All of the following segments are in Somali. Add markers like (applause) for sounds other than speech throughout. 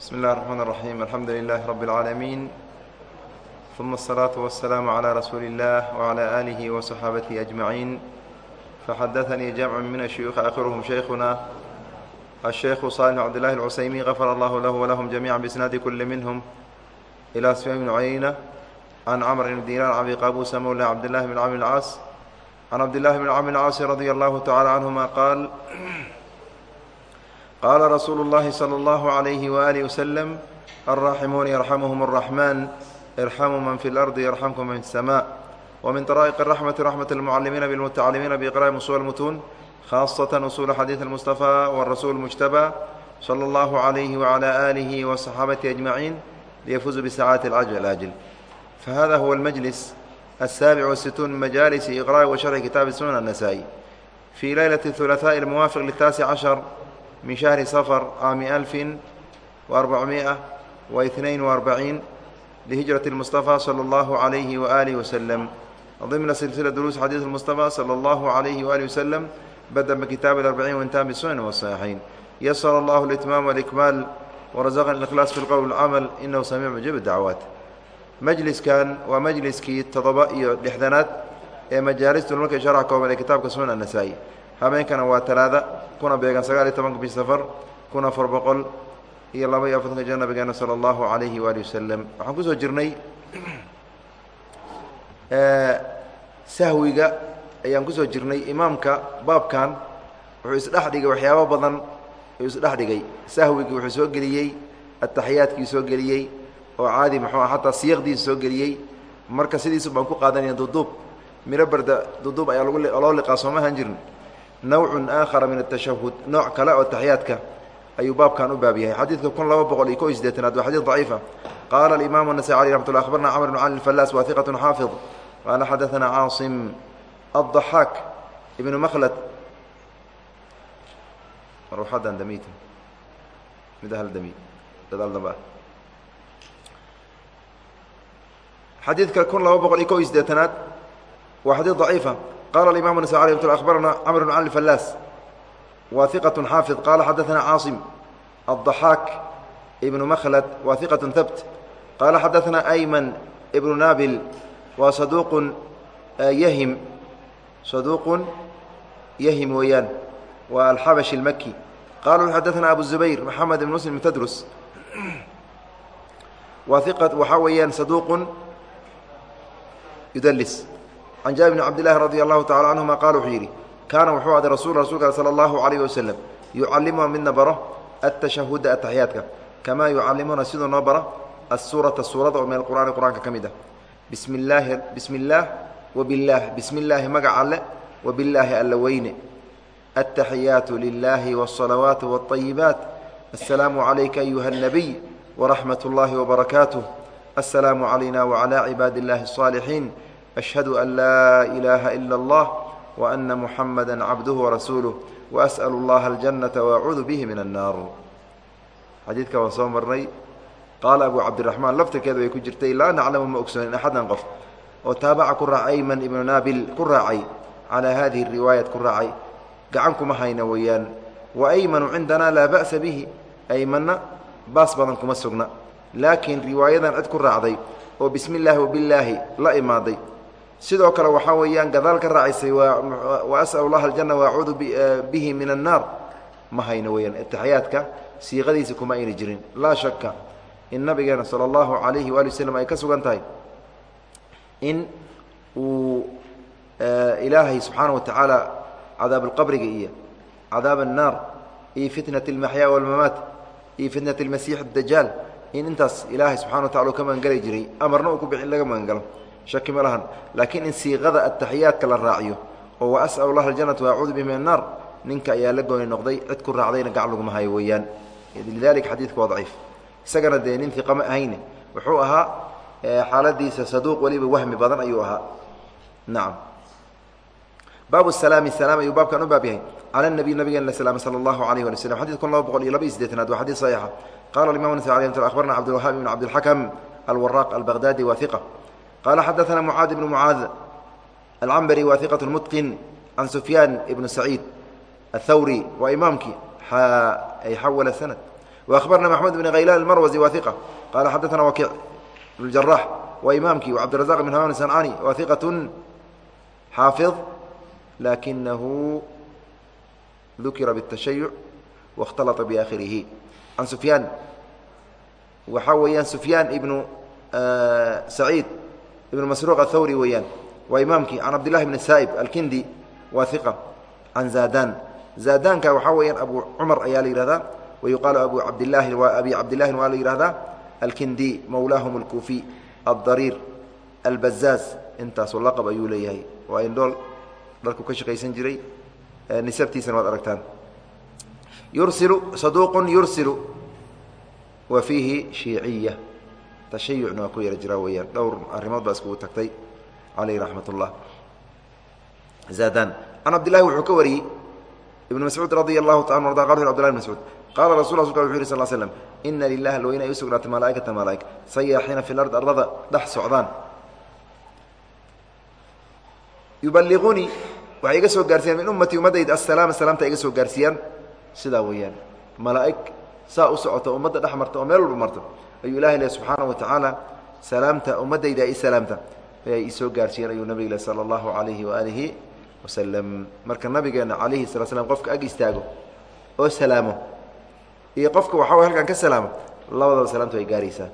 بسم الله الرحمن الرحيم الحمد لله رب العالمين ثم الصلاة والسلام على رسول الله وعلى آله وصحابته أجمعين فحدثني جمع من الشيوخ آخرهم شيخنا الشيخ صالح عبد الله العسيمي غفر الله له ولهم جميعا بإسناد كل منهم إلى سفيان بن عيينة عن عمرو بن دينار أبي قابوس مولى عبد الله بن عمرو العاص عن عبد الله بن عمرو العاص رضي الله تعالى عنهما قال qaala rasuulu اllahi slى اllahu عalayhi waaalih waslem alraaximuuna yarxamuhum الraxman irxamuu man fi اlardi yarxamkum man fi الsma wmin طaraa'iq الraxmati raxmat اlmucalimiina bاlmutacalimiina biiqra'i usul اlmutuun khaasatan usul xadiid اlmustafa wاrasuul اmujtabى slى اllahu عalayhi wعalى aalihi وصaxaabatihi ajmaciin liyafuuzu bisacaati اlajl fahada huwa اlmajlis الsaabic wasituun min majaalisi iqra'i wa sharxi kitaabi sunan الnasaa-i fii leylati الثulaثaaءi اlmuwaafiq litaasi cashar min shahri safar caami alfin وarbaعmiئة waاثnain وarbaciin lhijraة الmuصطafى slى اllahu عalayhi waآlihi waslm ضمna silsila duruus xadiiث الmuصطafى slى اllahu عalayhi waalihi waslm bada bkitaab الأربعين وintaha bsunan والصaحيحين ysر اllah الإتmام والإكmaal وraزqna الإkhlاص في اlqwl والcmل inahu samiع mujib الdacwaat majliskan waa majliskii toddoba iyo lixdanaad ee majaalista marka sharx kooban ee kitaabka sunan النasaaئي habeenkana waa talaada kuna beegan sagaal iyo tobanka bish safar kun afar boqol iyo laba iyo afartanka jir nabigeena sala allahu calayhi waali wasalam waxaan ku soo jirnay sahwiga ayaan ku soo jirnay imaamka baabkan. Wuxuu isdhex dhigay waxyaabo badan uu isdhex dhigay. Sahwigii wuxuu soo geliyey ataxiyaadkii soo geliyey oo caadi muxuu hataa siyaqdiisa soo geliyey. Marka sidiisu baan ku qaadanaya duduub miro barda duduub ayaa lagu loo liqaa soomahan jirin nawcu aakhara min atashahud nooc kale oo taxiyaadka ayuu baabkan u baab yahay xadiidka kun laba boqol iyo ko iyo sideetanaad waa xadiid daciifa qaala alimaam النasai alي raxmat lla abarna cmr bn cali اfalas wa hiqaة xaafid qaala xadaثana caaصim الضaxaak ibnu mklad marwaxadan damit mid hal dami dadaal damba xadiidka kun laba boqol iyo ko iyo sideetanaad waa xadiid daciifa qala imam ns abarana cmr bn cali falas wa iqaة xaafid qala xadaثna caaصim الضaxaak ibnu mklad wa iqaة habt qala xadaثna ayman ibnu nabil wa saduq yahim saduuqu yahim weeyaan waa alxabashi اlmaki qala xadaثna abu zubayr maxamed ibn muslim tdrus wa waxaa weeyaan saduuq yudlis can jaabir bn cabdillahi radi allahu tacala canhuma qaala wuxuu yidhi kaana wuxuu aday rasul rasulka sala allahu calayh wasalam yucallimuna midna baro atashahuda ataxiyaadka kamaa yucallimuna siduu noo bara asuurata suurada oo min alqur'aani qur'aanka ka mid ah bismi illaahi bismi illaah wabillaah bismi illaahi magac alle wabillaahi alla weyne altaxiyaatu lilaahi wاsalawaatu wاطayibaat assalaamu calayka ayuha اnabiy waraxmat اllahi wbarakaatuh assalaamu calayna wcalى cibaadi اllahi الصaalixiin ashhadu an laa ila allah wa ana muxamada cabduhu warasuuluh waas'alu allaha aljannata waacuudu bihi min annaar xadiidka waan soo marnay qaala abu cabdiraxmaan laftirkeeda bay ku jirtay laa naclamu ma ogsoonin axadan qof oo taabaca ku raacay ayman ibnu naabil ku raacay calaa hadihi riwaayat ku raacay gacan kuma hayna weeyaan wa aymanu cindanaa laa ba'sa bihi aymanna baas badan kuma sugna laakiin riwaayadan cid ku raacday oo bismi illaahi wabillaahi la imaaday sidoo kale waxaa weeyaan gadaal ka raacaysay wa as'al اllaha aljanna waacuudu bihi min annaar ma hayno weyaan ataxiyaadka siiqadiisa kuma ayna jirin laa shaka in nabigeena sala allahu calayhi waali waslm ay ka sugan tahay in uu ilaahay subxaana wa tacaala cadaab alqabriga iyo cadaab annaar iyo fitnat اlmaxyaa walmamaat iyo fitnat اlmasiix اdajaal in intaas ilaahay subxana wa tacala u ka magangeli jiray amarna uu ku bixin laga magangalo shaki ma lahan. Laakiin in siiqada ataxiyaadka la raaciyo oo wa as'al lah aljanata waacuudu bihi min annaar ninka ayaa la gooni noqday cid ku raacdayna gac laguma hayo weeyaan. Lidalika xadiidku waa daciif. Isagana dee nin iqa ma ahayne. Wuxuu ahaa xaaladiisa saduuq weliba wahmi badan ayuu ahaa. Nacam baabu salaami salaam ayuu baabkan u baab yahay. Cala nabiy nabigeen la salaama sala allahu alayh wali slm xadid kun laba boqol iyo laba iyo sideetanaad waa xadiid saxiixa. Qala imam nas abarna cabdilwahaab ibn cabdilxakam alwaraaq albaqdaadi wa iqa qala xadaثna mعaad بن mعaad alcambri wa ثiqaة mتqin can sufyaan ibn saciid الthawri waa imaamkii ay xawala sanad وأخبرنا محمد بن غيلان المروزي واثقة قال حدثنا وكيع بن الجراح وإمامكي وعبد الرزاق بن همام الصنعاني واثقة حافظ لكنه ذكر بالتشيع واختلط بآخره عن سفيان waxaa weeyaan سفyaan iبن سعيid ibn masruuq athawri weeyaan. Waa imaamkii can cabdillahi bni saa'ib alkindi waa iqa can zaadaan zaadaanka waxaa weeyaan abu cumar ayaa la yihahdaa wa abu cabdilaahi waa abi cabdillahin waa la yihahdaa alkindi mawlaahum alkuufi addariir albazaaz intaasoo laqab ayuu leeyahay. Waa indhool dharku ka shaqaysan jiray nisabtiisana waad aragtaan. Yursilu saduuqun yursilu wa fiihi shiiciya tashayucna waa ku yara jiraa weeyaan. Dhowr arrimood baa iskugu tagtay. Caleyh raxmat ullah zadan can cabdillahi wuxuu ka wariyey ibn mascuud radi allahu taala arda qal abdillah bn mascuud qaala rasul rasulka wuxu yhi sal slm ina lilahi alweyne ay u sugnaatay malaaikata malaaig. Sayaaxiina fi lard arlada dhex socdaan. Yubaliunii waxay iga soo gaarsiiyaan min ummati ummadayda asalaama salaamta iga soo gaarsiiyaan. Sidaa weeyaan. Malaaig saa u socota ummadda dhex marta oo meel walba marta ayuu ilahi le subxaana watacaala salaamta ummadayda i salaamta ayay isoo gaarsiiyeen ayuu nabig sala allahu alayhi waaalihi wasalam marka nabigeena alayhi sala slam qofka ag istaago oo salaamo iyo qofka waxa way halkan ka salaamo labadaba salaamtu way gaaraysaa.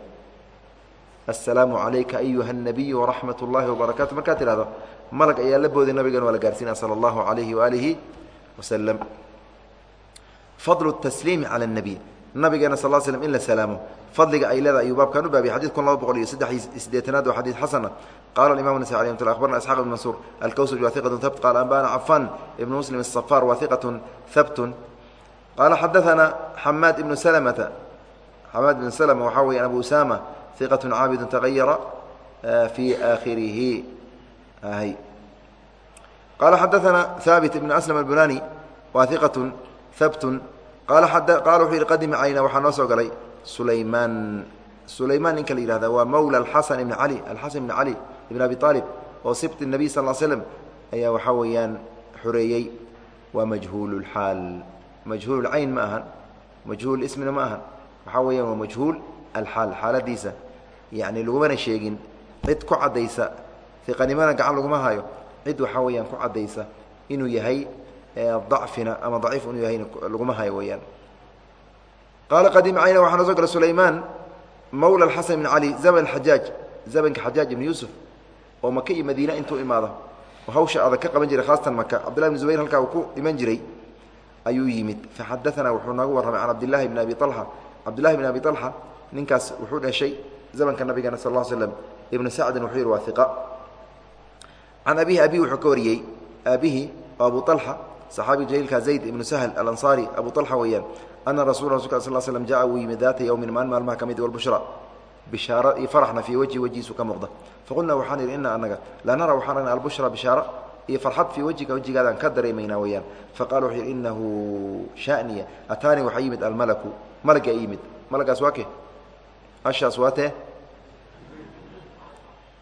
Assalaamu calayka ayuha nabiyu waraxmat اllahi wabarakatu markaad tidhahdo malag ayaa la booday nabigeena waa la gaarsiinaya sala allahu alayhi waaalihi wasalam fadlu tasliimi cala اnabiy nabigeena sal slm in la salaamo. Fadliga ay leedahay ayuu baabkan u baabiyay xadid kun laba boqol iyo saddex sideetanaad waa xadiid xasana qala imam nasai alay mt abarna isxaq ibn mansuur alkawsaj wa iqatu habt qala anbana cafan ibn muslim الsafar wa iqatu habtun qaala xadaana xamaad ibnu slmata xamaad ibn slma waxaa weya abu usama iqat caabidu tagayara fi aakhirihi. Qala xadaana haabit ibn aslm albunani wa iqatu habtun qaala wuxuu yidhi qadima calayna waxaa noo soo galay. Sulaymaan sulaymaan ninka la yihahda waa mawla alxasan ibni cali alxasan ibni cali ibn abi aalib oo sibt nabiy sal slm ayaa waxaa weeyaan xoreeyey waa majhuul lxaal majhuul lcayn ma ahan majhuul ismina ma ahan. Waxaa weeyaan waa majhuul alxaal xaaladiisa. Yani lagumana sheegin cid ku caddaysa iqanimana gacan laguma hayo. Cid waxaa weeyaan ku caddaysa inuu yahay dacfina ama daciif inuu yahay laguma hayo weeyaan. Qaala qadima waxaa noo soo gala sulaymaan mawla alxasan ibn cali zaman xajaaj zamanka xajaaj ibn yuusuf oo maka iyo madiina intuu imaado oo hawsha adag ka qaban jiray khaasatan maka cabdillahi bn zubayr halkaa uu ku iman jiray ayuu yimid. Faxadaanaa wuxuu nooga warramay can cabdillahi bni abi alxa cabdillahi bn abi alxa ninkaas wuxuu dhashay zamanka nabigeena sal l slm ibnu sacdin wuxuu yihi waa iqa can abihi abihi wuxuu ka wariyey. Aabihi oo abu alxa saxaabiga jaliilka zayd ibnu sahl alansaari abu alxa weeyaan ana rasul rasulka sal slm jaa wuu yimid daata yowmin maalin maalmaha ka mid walbushra. Bishaaro iyo faraxna fii wejhi wejigiisu ka muuqda. Faqulnaa waxaan idhi ina anaga laa nara waxaan argnay albushra bishaaro iyo farxad fii wejhika wejigaadaan ka dareemaynaa weeyaan. Faqala wuxuu yidhi inahu shaniya ataanii waxaa yimid almalaku malaggaa yimid. Malagaas waa ke ashaas waa tee?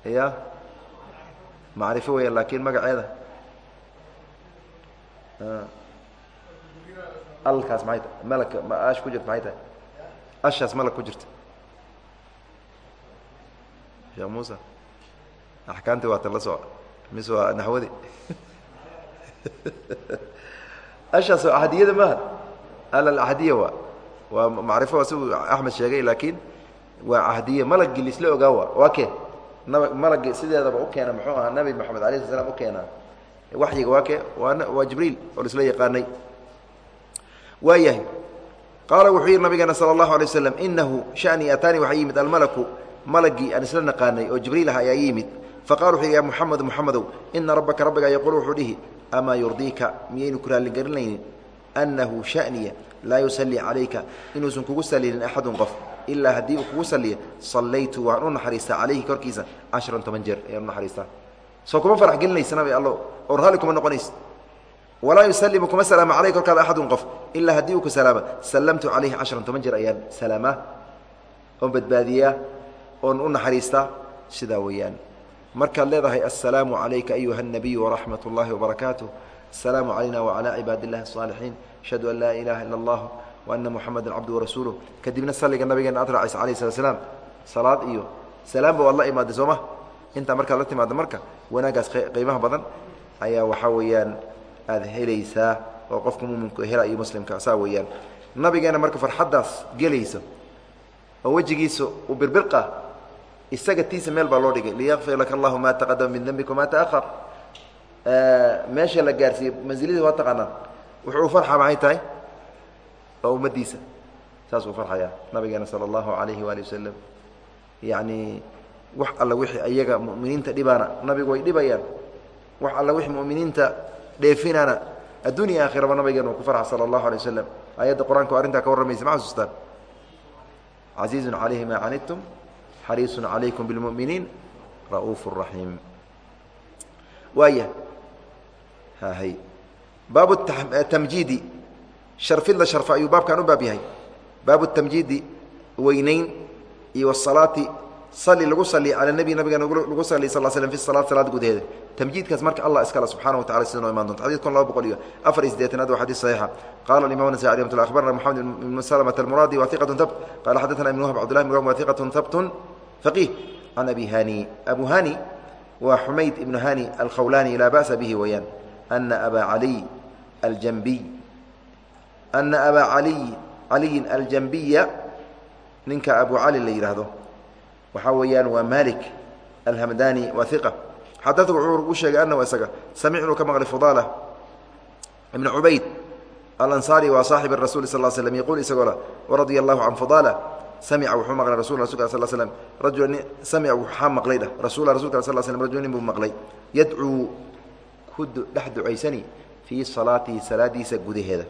Ya macrifo weeyaan laakiin magaceeda alkaas maay ta malaka ash ku jirta maay tahay? Ashaas malag ku jirta. Sheekh muusa axkaamtii waa tan la soco mise waa naxwadi (laughs) ashaas axadiyada maaha al axadiya waa waa macrifo asigu axmed sheegay laakiin waa ahdiye malagii laisla ogaa waa. Waa kee? Nab malagi sideedaba u keena muxuu ahaa? Nabi moxamed alay sl slam u keenaa waxyiga waa kee? Waa jibriil oo laisla yaqaanay. Waa yahay. Qaala wuxuu yidhi nabigeena sala allahu alay waslam inahu shanii ataanii waxaa yimid almalaku malagii aan isla naqaanay oo jibriil ah ayaa yimid. Faqala wuxuu yidhi ya muxamedu muxamedow ina rabbaka rabbigaa yaquul wuxuu dhihi amaa yurdiika? Miyaynu ku raalligarinaynin annahu shaniya laa yusallii calayka inuusan kugu salilin axadun qof ilaa haddii uu kugu saliyo sallaytu waan u naxariistaa calayhi korkiisa casharan toban jeer ayaan u naxariistaa soo kuma farax gelinaysa nabi allo oo raalli kuma noqonaysa walaa yusalimu kuma salaama calayhi korkaada axadun qof ilaa haddii uu ku salaama sallamtu calayhi casharan toban jeer ayaan salaamaa oon badbaadiyaa oon u naxariistaa sidaa weeyaan markaad leedahay assalaamu calayka ayuha الnabiyu waraxmat اllahi wbarakaatuh asalaamu calayna wacalى cibaad اllahi الصaalixiin ashhadu an laa ilaha ila اllah وأna محameda cabdu warasuuluh kadibna saliga nabigeena ad raacaysa alayه slat slaam salaad iyo salaamba waad la imaaday sooma intaa markaad la timaado marka wanaagaas qiimaha badan ayaa waxaa weeyaan aada helaysaa oo qofka muminka hela iyo muslimka saa weeyaan. Nabigeena marka farxaddaas gelaysa oo wejigiisa u birbirqa isaga tiisa meel baa loo dhigay. Liyakfir laka allahu maa taqadama min dembika maa taahar meesha la gaarsiiyey mansilidii waa taqaanaan. Wuxuu u farxa maxay tahay? Oo ummaddiisa saas uu farxayaa nabigeena sala allahu alayhi waali wasalam yacni wax alla wixii ayaga mu'miniinta dhibaana. Nabigu way dhibayaan. Wax alla wixii mu'miniinta dheefinaana. Adduuniya aakhiraba nabigeena uu ku farxa sala allahu alay wasalam aayadda qur'aanka arrintaa ka warramaysa ma xasuustaan casiizun calayhi maa canidtum xariisun calaykum bilmu'miniin ra'uufu raxiim waaya. Hahay baabu tamjiidi. Sharfid la sharfa ayuu baabkan u baab yahay. Baabu tamjiidi weynayn iyo wasalaati sali lagu sali cala nebi nabiga lagu sali sal slm fi salaat salaad gudaheeda tamjiidkaas marka allah iskale subxana wa tacala sida noo imaan donto xadid kun laba boqol iyo afar iyo siddeetanaad xadiis saxiixa qala imam nasai alih mat akhbarna moxamed ibnu salmata almuraadi wa hiqatun habt qala xaddatana ibn wahb cbdullahi ibn wahb wa hiqatun habtun faqih. Can abi hani abu hani waa xumayd ibnu hani alkhawlani laa ba'sa bihi weeyaan ana abaa caliy aljambiy ana abaa caliy caliyin aljambiya ninka abu cali la yidhaahdo waxaa weeyaan waa malik alhamdani waa iqa xadatu wuxuu u sheegay anahu isaga. Samic ka maqlay fudaala ibna cubayd alansaari waa saaxib rasuli sal slm yaquul isagoo waradia allahu can fudaala. Samica wuxuu maqlay rasul rasulka sal slm rajula samica waxaa maqlay dhah rasula rasulka sal slm rajula nin buu maqlay. Yadcuu ku dhex ducaysani fii salaatihi salaadiisa gudaheeda.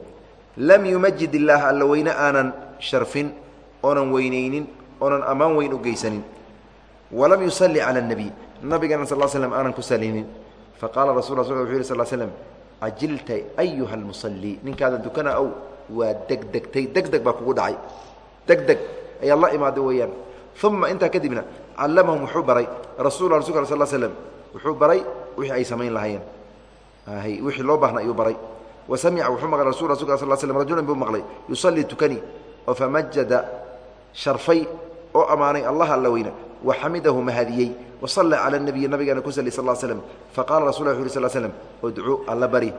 Lam yumajid illaah alla weyne aanan sharfin oonan weynaynin oonan ammaan weyn u geysanin walam yusalli cala اnebiy nabigeena sal slm aanan ku salinin faqaala rasul wuxu yih sal slm cajilta ayuha almusalii ninkaadan dukana ow waa degdegtay degdeg baa kugu dhacay. Degdeg ayaa la imaaday weeyaan. Uma intaa kadibna callamahum wuxuu baray rasul rasulka sal slm wuxuu baray wixii ay samayn lahaayeen. Wixii loo baahna ayuu baray. Wa wuxuu maqlay rasul rasulka sal slm rajulan buu maqlay yusallii tukani. Oo famajada sharfay oo ammaanay allah alla weyna waxamidahu mahadiyey wasalla cala nabiyi nabigeena ku sali sal slm faqala rasul uri sl slm udcu alla bari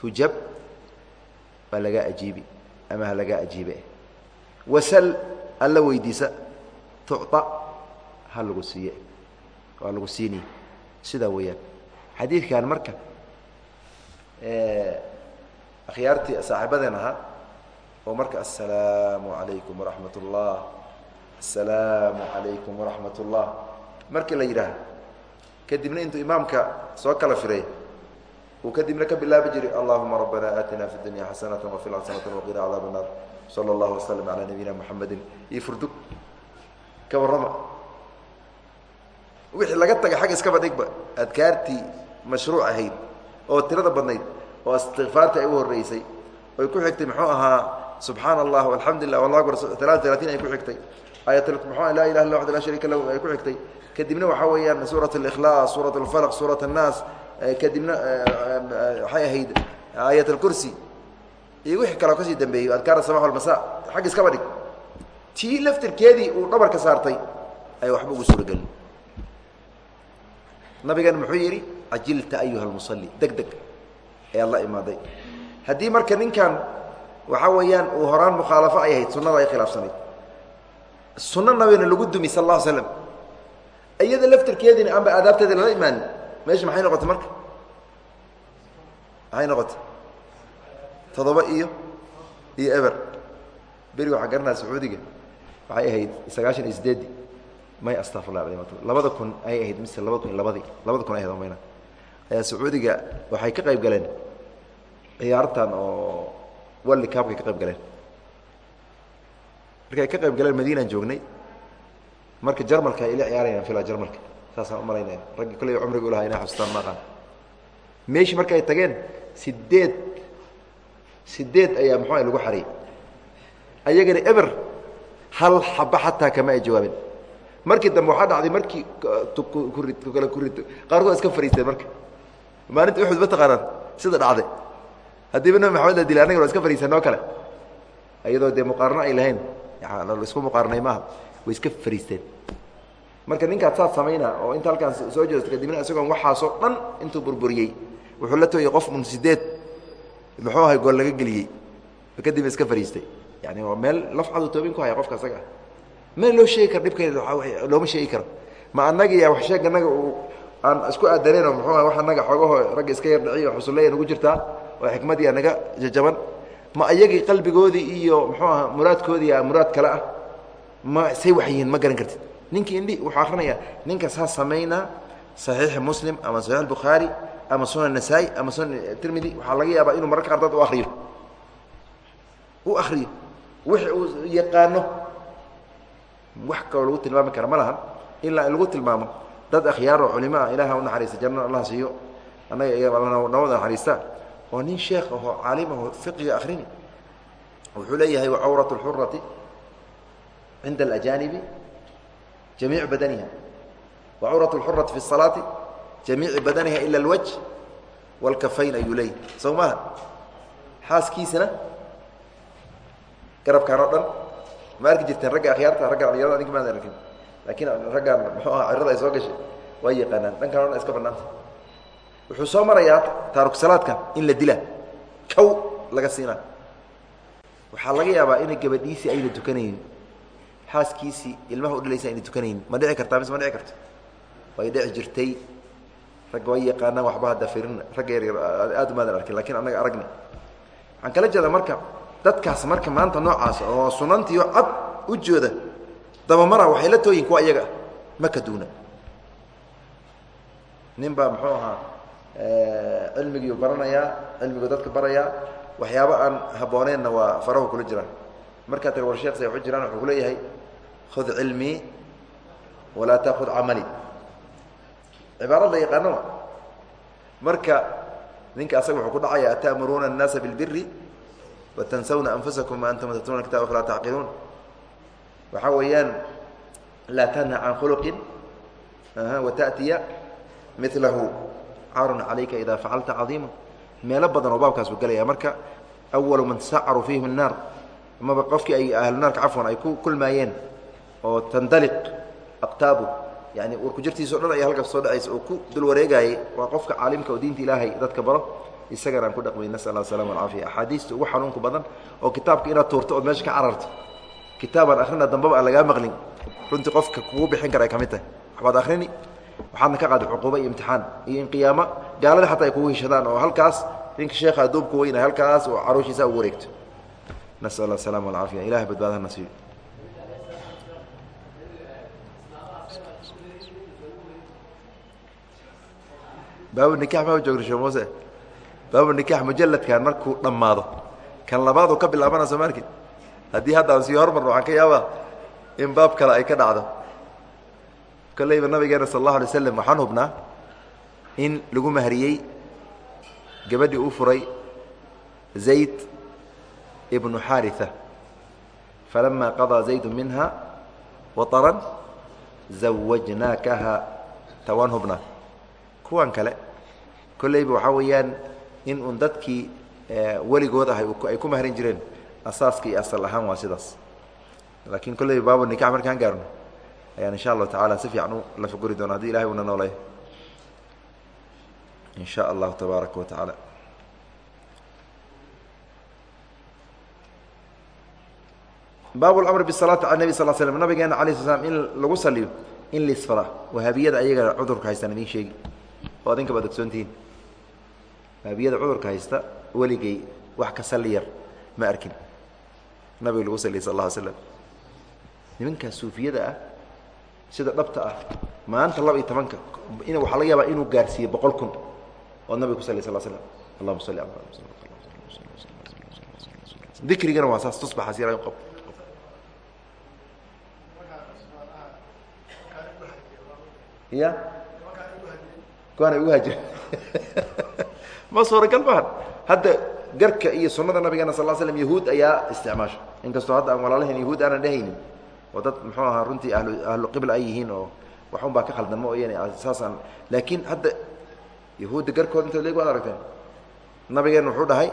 tujab waa lagaa ajiibi ama ha lagaa ajiibe wasal alla weydiisa tucطa ha lagu siiye waa lagu siini sidaa weeyaan xadiidkan marka akhyaartii saaxiibadeen ahaa oo marka assalaamu calaykum waraxmat ullah assalaamu calaykum waraxmat ullah markii la yidhaah kadibna intuu imaamka soo kala firay uu kadibna ka bilaabi jiray allahuma rabbana aatina fi dunya xasanata wafi xasanata waqina cadaab الnar salى اllahu waslm calaa nabiyina muxamedi iyo furdug ka warrama wixii laga taga xagga iskaba dhigba adkaartii mashruuc ahayd oo tirada badnayd oo istikfaarta ay u horreysay oy ku xigtay muxuu ahaa subxaana allah alxamdu lilah wallah akbar alaat alaatiin ay ku xigtay aayat mxua laa ilaha illa waxda laa shariika lahu ay ku xigtay kadibna waxaa weeyaan suurat اlikhlaas suurat اlfalq suurat الnaas kadibna waxay ahayd aayat اlkursi iyo wixii kaloo kasii dambeeyey adkaar sabax walmasa xagga iskaba dhig tii laftirkeedii uu dhabarka saartay ay waxba ugu suuragelin nabigan muxuu yidhi cajilta ayuha اlmusali deg deg ayaa la imaaday haddii marka ninkan waxaa weeyaan uu horaan mukhaalafo ay ahayd sunnada ay khilaafsanayd sunno nabigana lagu dumi sal اla slam iyada laftirkeediina aanba aadaabteeda lala imaanin meesha maxay noqotay marka? Maxay noqotay? Toddoba iyo iyo eber. Beriga waxaa garanaya sacuudiga. Waxay ahayd sagaashan iyo sideeddi may astafurlah labada kun ay ahayd mise labada kun iyo labadii. Labada kun ay ahayd mayna. Ayaa sacuudiga waxay ka qayb galeen ciyaartan oo walli kaabkay ka qayb galeen markay ka qayb galeen madiinaan joognay marka jarmalka ay ila ciyaarayaan fila jarmalka saasaan u malaynaya raggi kolley cumriga u lahaa inay xustaan maaqaan meeshii marka ay tageen sideed sideed ayaa muxua lagu xariyey ayagana eber hal xaba xataa kama ay jawaabin. Markii dambe waxaa dhacday markii kale kurid qaarkood iska fariisteen marka. Maalinta uxud ma taqaanaan sida dhacday. Haddiiba nabi maxamed la dilay annaga waa iska fariiseen oo kale. Iyadoo dee muqaarano ay lahayn isku muqaaranay maaha. Way iska fariisteen. Marka ninkaad saas samayna oo inta halkaan soo jeesto kadibna isagoon waxaasoo dhan intuu burburiyey wuxuu la tooyey qof un sideed muxuu ahay gool laga geliyey. Kadibna iska fariistay. Yani waa meel lafcadu toobin ku haya qofka isaga ah meel loo sheegi karo dhibkeeda looma sheegi karo. Ma annagiya wax sheeg annaga aan isku aadaneenoo muxuu aha wax annaga xoogaho ragga iska yar dhiciyo xusuleya nagu jirtaa oo xikmadiia naga jajaban ma ayagii qalbigoodii iyo muxuu aha muraadkoodii muraad kale ah ma say wax yihiin ma garan kartid. Ninkii indhi wuxuu akrinaya ninka saa samaynaa saxiixi muslim ama saxiix bukhaari ama sunan nasaa-i ama sunan tirmidi waxaa laga yaabaa inuu mararka qaar dad u akriyo u akriyo wixi uu yaqaano wax kaloo lagu tilmaami kara ma lahan. Ilaa in lagu tilmaamo dad akhyaar oo culimo ah ilaah u naxariista jannada allah siiyo. Annaga iyonawada naxariista oo nin sheekh ahoo caalim aho fiqiga akrini wuxuu leeyahay wacawrat اlxurati cinda alajaanibi jamiicu badaniha wacawrat اlxurati fi الsalaati jamiici badaniha ila اlwaj wاlkafayn ayuu leeyahy sow maaha xaaskiisana garabkaan oo dhan ma arki jirteen ragga akhyaarta ragga dhalinyarada adinka maadan arkin laakiin raggaan muxuu aha cirada ay soo gashay waa yaqaanaan dhankaan o dhan iska bannaanta wuxuu soo marayaa taarikusalaadka in la dila. Kow laga siinaa waxaa laga yaabaa inay gabadhiisii ayna tukanaynin xaaskiisii ilmaha u dhalaysa ayna tukanaynin ma dhici kartaa? Mise ma dhici karto? Way dhici jirtay. Ragga way yaqaanaan waxba hadda firin ragga yaryar aad umaadan arkin lakiin annaga aragna. Waxaan kala jeedaa marka dadkaas marka maanta noocaas oo sunantiio cad u jooda dabamara waxay la tooyin kuwa iyaga ma ka duuna. Nin baa muxuu ahaa cilmigiiu baranayaa cilmigu dadka barayaa waxyaaba aan habbooneenna waa farahu kula jiraan markaa tiri war sheekse waxu jiraan wuxuu kuleeyahay khud cilmii walaa taakhud camali cibaarad la yaqaano marka ninka asaga wuxuu ku dhacaya ata'muruuna الnaasa biاlbiri watansawna anfusakum wa antum tatluuna kitaba falaa tacqiluun waxaa weeyaan laa tanha can khuluqin wata'tiya milahu caarun calayka idaa facalta cadiima meelo badan oo baabkaas buu gelaya marka awalu man tasacaru fiihim الnaar amaba qofkii ay ahlunaarka cafwan ay ku kulmaayeen oo tandaliq aqtaabu yani urkujirtiisa o dhan ayaa halkaas soo dhacaysa oo ku dul wareegaayay waa qofka caalimka oo diinta ilaahay dadka baro isagana aan ku dhaqmay. Nasal alla asalama alcaafiya axaadiista ugu xanuunka badan oo kitaabka inaad tuurto ood meesha ka cararto kitaabaan akhrina dambaba aan lagaa maqlin. Runtii qofka kugu bixin kara ay ka mid tahay. Waxbaad akhrini waxaadna ka qaada cuquuba iyo imtixaan iyo in qiyaamo gaalada xataa ay kugu heshadaan oo halkaas ninka sheekha aduubka weyna halkaas oo caruushiisa ugu wareegto. Nasal alla asalama alcaafiya ilahay badbaadahana siiyo baabu nikax ma joogta shee muuse? Baabu nikax mujalladkan markuu dhammaado. Kan labaad oo ka bilaabana soo maarki haddii hadda aan sii hormarno waxaan ka yaabaa in baab kale ay ka dhacdo kolleyba nabigeena sal allahu alay slam waxaan hubnaa in lagu mahriyey gabadhii uu furay zayd ibnu xaariثa falama qaضىa zaydu minha waطran zawajnaakaha ta waan hubnaa kuwan kale kolleyba waxaa weeyaan in uun dadkii weligood ahay ay ku mahrin jireen asaaska iyo asal ahaan waa sidaas laakiin kolleyba baabu nikax markaan gaarno ayaan insha allahu tacaala si fiican u la faguri doona haddi ilahay una noolay in sha allahu tabaaraka wa tacaala baab اlamr bالsalaati cala nebi sal slm nabigeena alay sl slam in lagu saliyo in lisfada wahaabiyada ayaga cudurka haystaan idiin sheegi oo adinka baad ogsoontihiin wahaabiyada cudurka haysta weligay wax ka sali yar ma arkin nabiga lagu saliya sal اla slam nimankaas suufiyada ah sida dhabta ah maanta laba iyo tobanka waxaa laga yaabaa inuu gaarsiiye boqol kun oo nabiga ku saliy sal slam allahuma salli ala dikrigana waa saas tusbaxaas yar qab ya kuwaana ugu haajir. (laughs) Ma suuragal maahan hadda garka iyo sunada nabigeena sal slam yahuud ayaa isticmaasha. Inkastoo hadda aan walaalahayn yahuud aanan dhehaynin oo dad muxuu ahaa runtii ahlu ahlu qibla ay yihiin oo waxun baa ka khaldan ma oyan saasaan laakiin hadda yahuudda garkooda inta leeg waad aragteen nabigeena wuxuu dhahay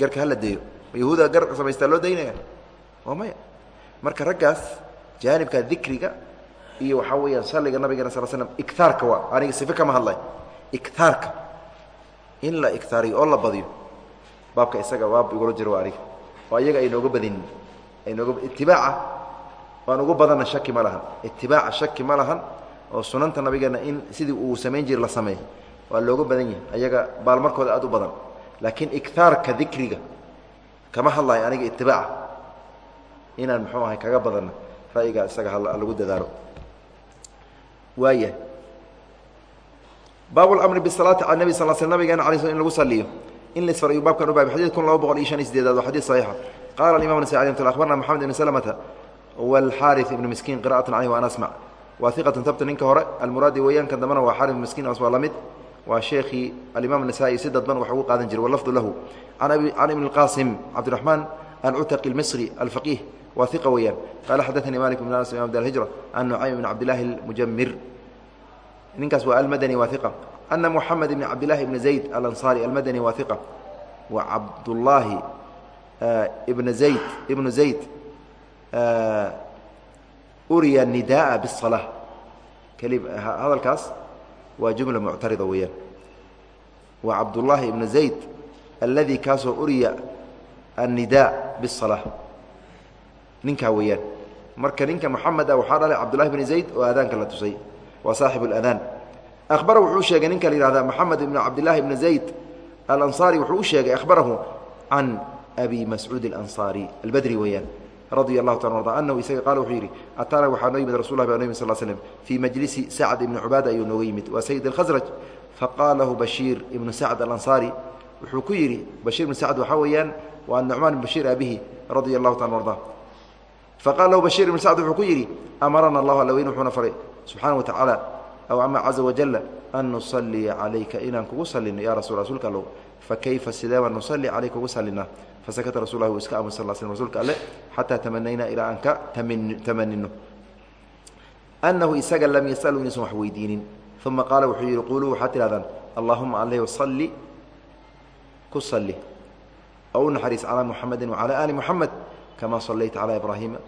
garka hala deeyo. Yahuuda gar samaystaa loo daynaya oo maya. Marka raggaas jaanibka dikriga iyo waxaa weeyaan salliga nabigeena sal slm igtaarka waa aniga sife kama hadlay. Igtaarka in la igtaariyo oo la badiyo baabka isaga baab igula jiro waa aniga. Oo ayaga ay nooga badinin ay nooga itibaaca waan ugu badanna shaki ma lahan itibaaca shaki ma lahan oo sunanta nabigeena in sidii uu samayn jiri la sameeyo waa looga badan yahay ayaga baalmarkooda aad u badan laakiin igtaarka dikriga kama hadlayo aniga itibaaca inaan muxuu ahay kaga badanna ra'yiga isaga halagu dadaalo waaya baab اmri bsalaati cala nebi sal sl nabigeena ala sl in lagu saliyo in la isfarayu baabkan u baabay xadid kun laba boqol iyo shan iyo sideedaad waa xadid saxiixa qala imam nasai alي abarna moxamed ibn slmta wاlxaariث ibn miskiin qira'at caleyh waan asmc waa iqatan tabta ninka hore almuraadi weeyaan kan dambana waa xaari miskiin as waa la mid waa sheekhii alimaam nasa'i si dadban wax ugu qaadan jiray walafdu lahu can ibn اqasim cabdiraxmaan alcutaqi اlmisri alfaqiih waa iqa weeyaan qaala xadaanii malik bn anas imam hijra can nucaym bn cabdillahi اlmujamir ninkaas waa almadani waa iqa ana muxamed ibn cabdillahi ibn zayd alanصari almadani waa iqa wa cabdullaahi ibna zayd ibnu zayd uriya nidaaa biالصalaa hadalkaas waa jumla muctarida weeyaan waa cabdullaahi ibna zayd alladii kaasoo uriya annidaa biالصalaa ninkaa weeyaan marka ninka moxamed ah waxaa dhalay cabdullahi bni zayd oo aadaanka la tusay waa saaxibu اladaan ahbara wuxuu sheegay ninka la yihahda moxamed ibn cabdillahi ibna zayd alanصaari wuxuu u sheegay ahbarahu can abi mascuud اlanصaari albadri weeyaan radia allahu taala arda anahu isaga qaala wuxuu yidhi ataana waxaa noo yimid rasul lah baa no yimid sal slm fii majlisi sacd ibni cubaada ayuu nooga yimid waa sayid alkhasraj faqaala lahu bashiir ibnu sacd alansaari wuxuu ku yidhi bashiir ibnu sacd waxaa weeyaan waa nucmaan ibn bashiir aabihi radia allahu taala arda faqala lahu bashiir ibnu sacd wuxuu ku yidhi amarana allahu alla weyn wuxuuna faray subxaana wa tacaala aw ama caza wajala an nusalliya calayka inaan kugu salino ya rasul rasuulka allow fakayfa sideebaan nusalli calayka ugu sallinaa fasakata rasul lah uu iska aamus sal sl rsulka alle xataa tamanaynaa ilaa aan ka tamanino annahu isaga lam yasalu inuusan wax weydiinin uma qaala wuxuu yidhi quuluu waxaad tidhahdaan allaahuma aleh salli ku salli oo u naxariis calaa muxamedi wacala aali muxamed kama sallayta calaa ibraahiima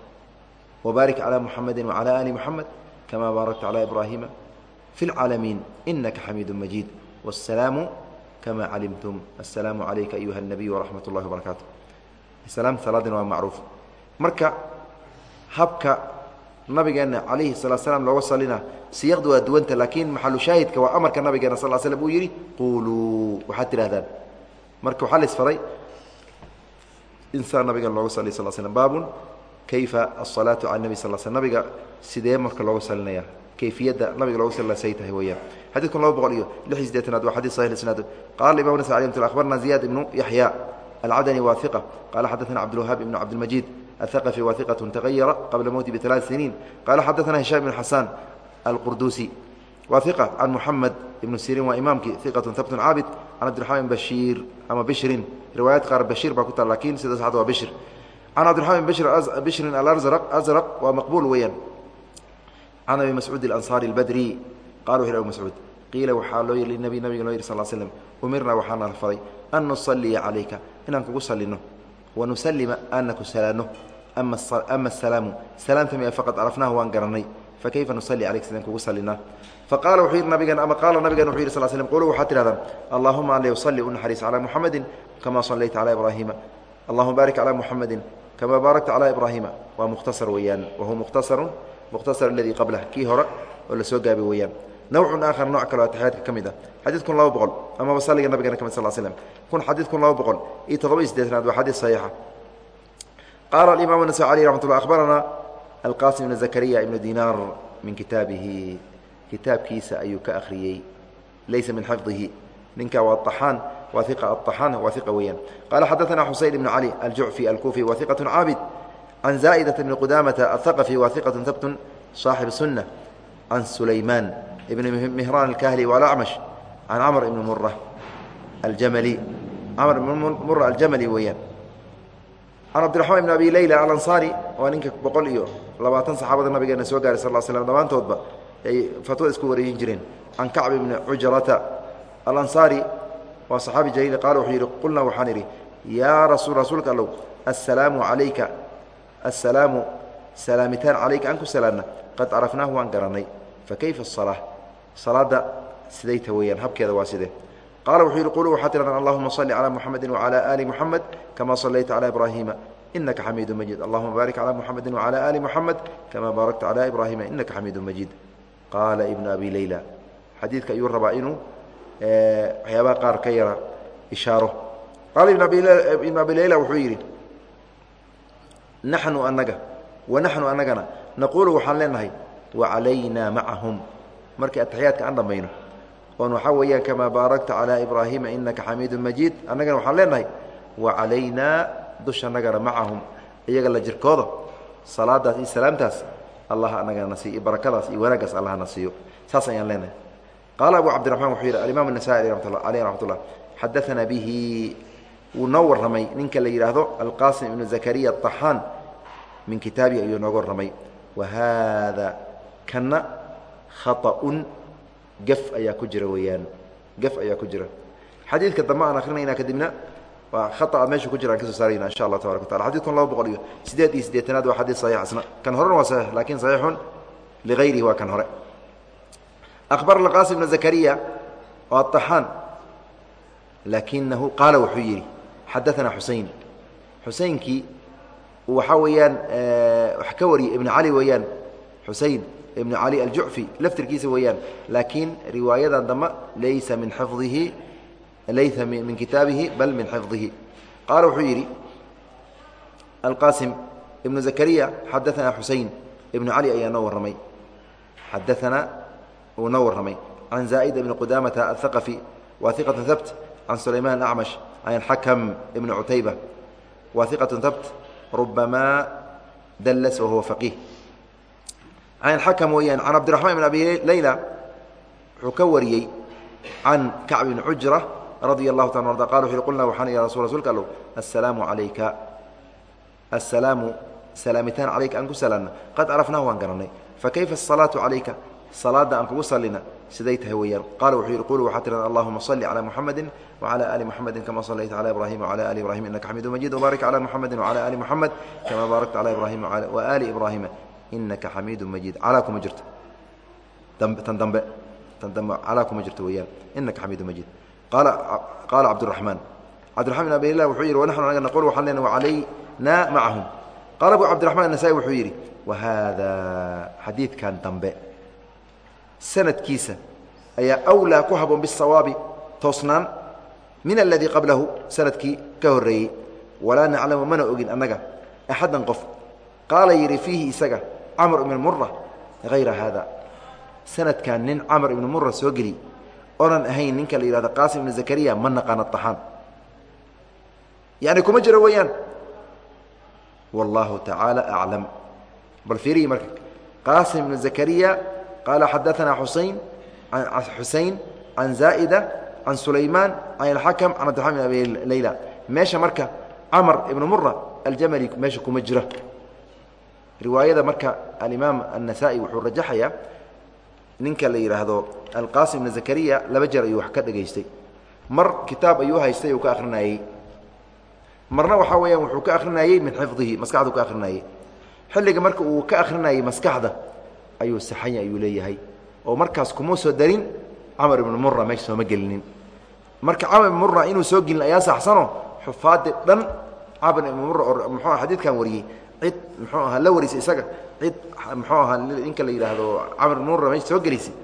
wbaarik calaa muxamedi wacala aali muxamed kama baarakta calaa ibraahiima fi lcaalamiin inaka xamiidu majiid wاsalaamu kama calimtum aلsalaamu calayka ayuha الnabiy waraxmat اllahi wbarakaatu salaam salaadina waa macruuf marka habka nabigeena calayhi salaa slam looga salina siyaqda waa duwanta laakiin maxalu shaahidka waa amarka nabigeena sal slm uu yidhi quuluu waxaad tidhahdaan marka waxaa la isfaray insaan nabigeena looga saliy sal slm baabun kayfa asalaatu cala nebi sal sl nabiga sidee marka looga salinaya kayfiyadda nabiga looga salina say tahay weeyaan xadidkun laba boqol iyo lix iyo sideetanaad waa xadid sahih isnaad qala imam nas alي abarna ziyad ibnu yaxya alcadani waa iqa qala xadaثna cabdulwahaab ibnu cabdilmajiid aلثaqفي wa iqaة تغayra qabla mowti bثaلaث siniin qala xadaثna hishaam ibn xasan alqurdusi wa iqa can muxamed ibnu sirin waa imaamkii iqaة habtun caabid can cabdiraحmaan bashiir ama bishrin riwaayaad qaar bashiir baa ku taal lakin sida saxda waa bishr can cabdiraحmaan bishrin alasraq waa maqbuul weeyaan can abi mascuud اansaari اbadri qal wuu abu mascuud qiila waxaa loo yii nabi nabiga loo yidhi sal slm umirnaa waxaana la faray an nusaliya calayka inaan kugu salino wanusalima aana ku salaano ama asalaamu salaamta mia faqad carafnaha waan garanay fakayfa nusali alayka sidaan kugu salinaa faqaala wuxuu yidhi nabigeen ama qaala nabigeena wuxuu yidhi sal slm quluu waxaad tidhahdaan allahuma alla usalli u naxariis calaa muxamedin kamaa sallayta calaa ibraahiima allahuma baarik calaa muxamedin kamaa baarakta calaa ibraahiima waa mukhtasar weeyaan wahuwa mukhtasaru mukhtasar aladii qablah kii hore oo la gaabay weeyaan nawcun aakhar nooc kaleo ataxiyaadka ka mid ah xadiid kun laba boqol amaba salliga nabigana ka mid sal slm kun xadiid kun laba boqol iyo toddoba iyo waa xadiid saxiixa qaala alimaam nasai aleyh raxmat ullah akhbarana alqasim ibn zakariya ibnu dinaar min kitaabihi kitaabkiisa ayuu ka akhriyey laysa min xifdihi ninka waa aaan waa iqa aaxaan waa iqa weeyaan qaala xadaثana xuseyn ibnu cali aljucfi alkufi wa iqaة caabid can zaa'idata bni qudamata aلthaqfi wa iqaة habtun صaaxib sunة can sulaymaan ibn mihraan alkahli walacmash can camr ibni mura aljamali camr ibn mura aljamali weeyaan can cabdiraxmaan ibn abi leyla alansaari waa ninka boqol iyo labaatan saxaabada nabigeena soo gaaray sal slm dhammaantoodba ay fatwada isku wareejin jireen can kacb ibni cujrata alansaari waa saxaabi jaliil qaala wuxuu yidhi qulnaa waxaan idhi yaa rasul rasuulka allow assalaamu calayka assalaamu salaamitaan calayka aan ku salaamna qad carafnaahu waan garanay fa kayfa asalaa salaadda sidayta weeyaan habkeeda waa sidee qaala wuxuu yihi quluu waxaa tihahdaan allahuma salli calaa muxamedi wacalaa aali muxamed kama sallayta calaa ibraahiima inaka xamiidu majiid allahuma baarik calaa muxamedi wacalaa aali muxamed kama baarakta calaa ibraahiima inaka xamiidu majiid qaala ibnu abi leyla xadiidka ayuu rabaa inuu waxyaabaha qaar ka yara ishaaro qaala ibn abi leyla wuxuu yidhi naxnu anaga wa naxnu anagana naquulu waxaan leenahay wacalaynaa macahum markii ataxiyaadka aan dhammayno oon waxaa weeyaan kamaa baarakta calaa ibraahiima inaka xamiidu majiid annagana waxaan leenahay wacalaynaa dushanagana macahum iyaga la jirkooda salaadaas iyo salaamtaas allah anagana na siiyo iyo barakadaas iyo wanaaggaas allah na saas ayaan leenahay qaala abu cabdiraxmaan wuxuu yidhi alimaam الnasa'i aleyh raxmat ullah bihi wuu noo warramay ninka la yidhaahdo alqaasim ibnu zakariya aطaxaan min kitaabihi ayuu nooga warramay wa haada kana khaطa'un gef ayaa ku jira weeyaan gef ayaa ku jira xadiidka dambe aan akrinayna kadibna waa khaطa meeshu ku jira aan kasoo saarayna insha allah tabarak watacala xadidkun laba boqol iyo sideed iyo siddeetanaad waa xadiid saxiix isna kan horena waa saxiix lakin saxiixun ligayrihi waa kan hore أخبرنا القاسم بن زكريا والطحان لakiنahu qaala wuxuu yihi xadaana xusein xuseynkii uu waxaa weeyaan wax ka wariyey ibn cali weeyaan xusein ibn cali aljucfi laftirkiisa weeyaan laakiin riwaayadan dambe laysa min xifdihi laysa min kitaabihi bal min xifdihi qaala wuxuu yidhi alqasim ibnu zakariya xadaanaa xusein ibnu cali ayaa noo warramay xadaanaa uu noo warramay can zaa'id ibni qudaamata athaqafi wa iqata habt can sulayman acmash xakam ibni cutayba wa iqaة habt rubamaa dallas wahuwa faqiih can xakam weeyaan can cabdiraxmaan ibn abi leyla wuxuu ka wariyey kacb ibni cujra radia allahu taala arda qala wuxu uhi qulnaa waxaan ya rasul rsulka allow assalaamu calayka assalaamu salaamitaan calayka aan ku salaamna qad carafnahu waan garannay fakayfa asalaatu calayka salaada aan kugu salina siday tahay weeyaan. Qaala wuxuu yihi qulu waxaa tiran allahuma salli calaa muxamedi wacala ali muxamedi kama sallayta cala ibrahima wcala ali ibrahima innaka xamiidu majiid. Wbaarik cala muxamedi wcala ali muxamed kama baarakta cala ibrahima waali ibraahima inaka xamiidu majiid. Calaa kuma jirto. Tan dambe tan dambe calaa kuma jirto weeyaan. Inaka xamiidu majiid. Qaala qaala cabdiraxmaan cabdiraxman bin abilah wuxuu yihi wanaxnu anaga naqul waxaan leenahay wacalayna macahum qaala abu cabdiraxman anasai wuxuu yidhi wahada xadiidkan dambe sanadkiisa ayaa awlaa ku haboon bisawaabi toosnaan min aladii qablahu sannadkii ka horreeyey. Walaa naclamu mana ogin annaga axaddan qof. Qaala yidhi fiihi isaga camr ibn mura hayra haada. Sanadkan nin camr ibnu mura soo geli onan ahayn ninka la yihahdo qaasim ibnu zakariya ma naqaana طaxaan yani kuma jiro weeyaan. Wallaahu tacaala aclam bal fiiriyi marka qaasim ibnu zakariya qaala xadaanaa usayn xusayn can zaa'ida can sulaymaan can alxakam can abdiraman bin abi layla meesha marka camar ibnu mura aljamali meesha kuma jira riwaayada marka alimaam annasaa'i wuxuu rajaxayaa ninka la yidhaahdo alqaasim ibna zakariya laba jeer ayuu wax ka dhegaystay mar kitaab ayuu haystay uu ka akhrinayey marna waxaa weeyaan wuxuu ka akhrinayey min xifdihi maskaxdu ka akhrinayey xilliga marka uu ka akhrinayey maskaxda ayuu saxanya ayuu leeyahay. Oo markaas kuma soo darin camar ibnu mura meesha sooma gelinin. Marka camar ibn mura inuu soo gelin ayaa saxsano xufaadi dhan camar ibn mura oo muxuu xadiidkan wariyey. Cid muxuu ahaa la warisay isaga. Cid muxuu ahaa ninka la yidhaahdo camr ibn mura meesha soo gelisay.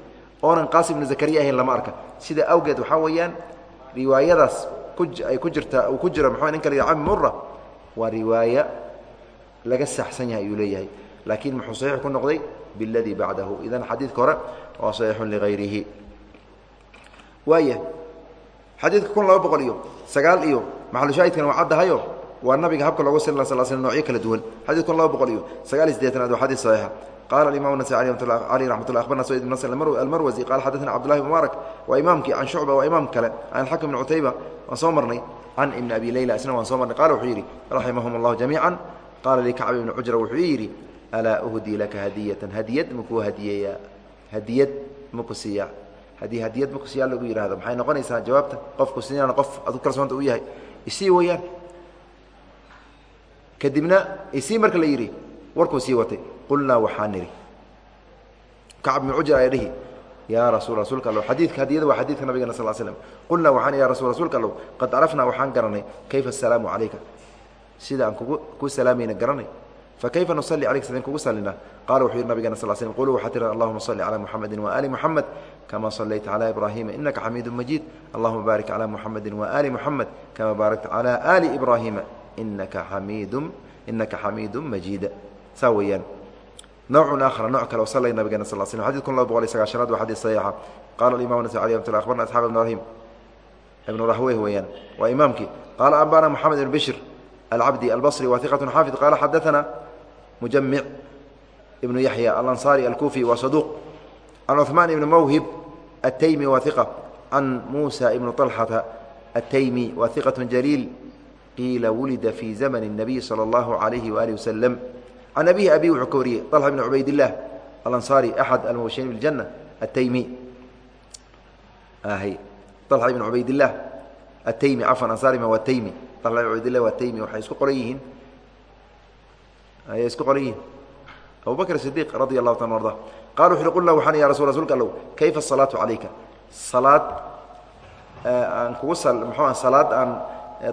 Oonan qaasim ibnu zakariya ahayn lama arka. Sida awgeed waxaa weeyaan riwaayadaas ay ku jirtaa uu ku jiro muxuu ninka la yidhahdo camr mura waa riwaaya laga saxsan yahay ayuu leeyahay. Laakiin muxuu saxiix ku noqday biladii bacdahu. Idan xadiidka hore waa saxiixun ligayrihi waaya xadiidka kun laba boqol iyo sagaal iyo maxalushaahidkan waa caddahayo waa nabiga habka loogu sal sl sl noocyo kala duwan. Xadid kun laba boqol iyo sagaal iyo sideetanaad waa xadiid saxiixa. Qala alimam nasai aleyh raxmat lah abarna sayd ibn nasr almarwasi qala xadaثna cabdullahi bn mubaarak waa imaamkii can shucba waa imaam kale can alxakim bn cutayba waan soo marnay can ibni abi leyla isna waan soo marnay. Qala wuxuu yidhi raximahum اllahu jamiica qaala lii kacb ibni cujra wuxuu yidhi alaa uhdii laka hadiyatan hadiyad makuu hadiyeeyaa hadiyad maku siiyaa haddii hadiyad maku siiyaa lagu yihahdo maxay noqonaysaa jawaabta qofku siinana qof adu kalsoonta u yahay isii weyaan kadibna isii marka la yidhi warkuu sii watay qulnaa waxaa nidhi kacb bn cujr ayaa dhihi yaa rasul rasuulka allow xadiidka hadiyada waa xadiidka nabigana sal slm qulnaa waxaan ya rasul rasuulka allow qad carafnaa waxaan garanay kayfa asalaamu calayka sida aan kugu ku salaamayna garanay fakayfa nusalli calayka sideen kugu sallinaa qaala wuxuu yihi nabigana sal slm quluu waxaa tiraa allahuma salli calaa muxamedin waaali muxamed kama sallayta calaa ibraahima inaka xamiidu majiid allahuma baarik calaa muxamedin waaali muxamed kama baarakta calaa aali ibraahima inaka xamiidun inaka xamiidu majiid saa weeyaan نوع آخر نوع kale صلى نبgeena صل سلم xadيث kun laba boqol iyo sagaشhanaad waa xadيث صحيixa qala الiمام النسائي عليه رحمة الله أخبرنا أصحاب بن إبراهيم بن rahwey weeyaan waa imaamkii qال أنبأنا محمد بن بشر العبدي البصري وثقة xافظ قال xدثنا مجمع بن يحيى الأنصاري الكوفي وصدوق عن عثمان بن موهب التيمي وثقة عن موسى بن طلحة التيمي وثقة جليل قيل ولد في زمن النبي صلى الله عليه وآله وسلم can abihi abi wuxuu ka wariyey طلxa bn cubaydiلlah alanصari axad almubashiriin biاljanة ataymi طلxa ibn cubaydilah ataymi cafan ansari ma waa taymi طلxa ibn cubaydilah waa taymi waxay isku qoran yihiin ayay isku qolan yihiin abubakr sidiq radia allahu taala arda qala wuxu uhi qulnaa waxaan ya rasul rsulka allow kayfa asalaatu calayka eh, salaad aan kugu mxua salaad aan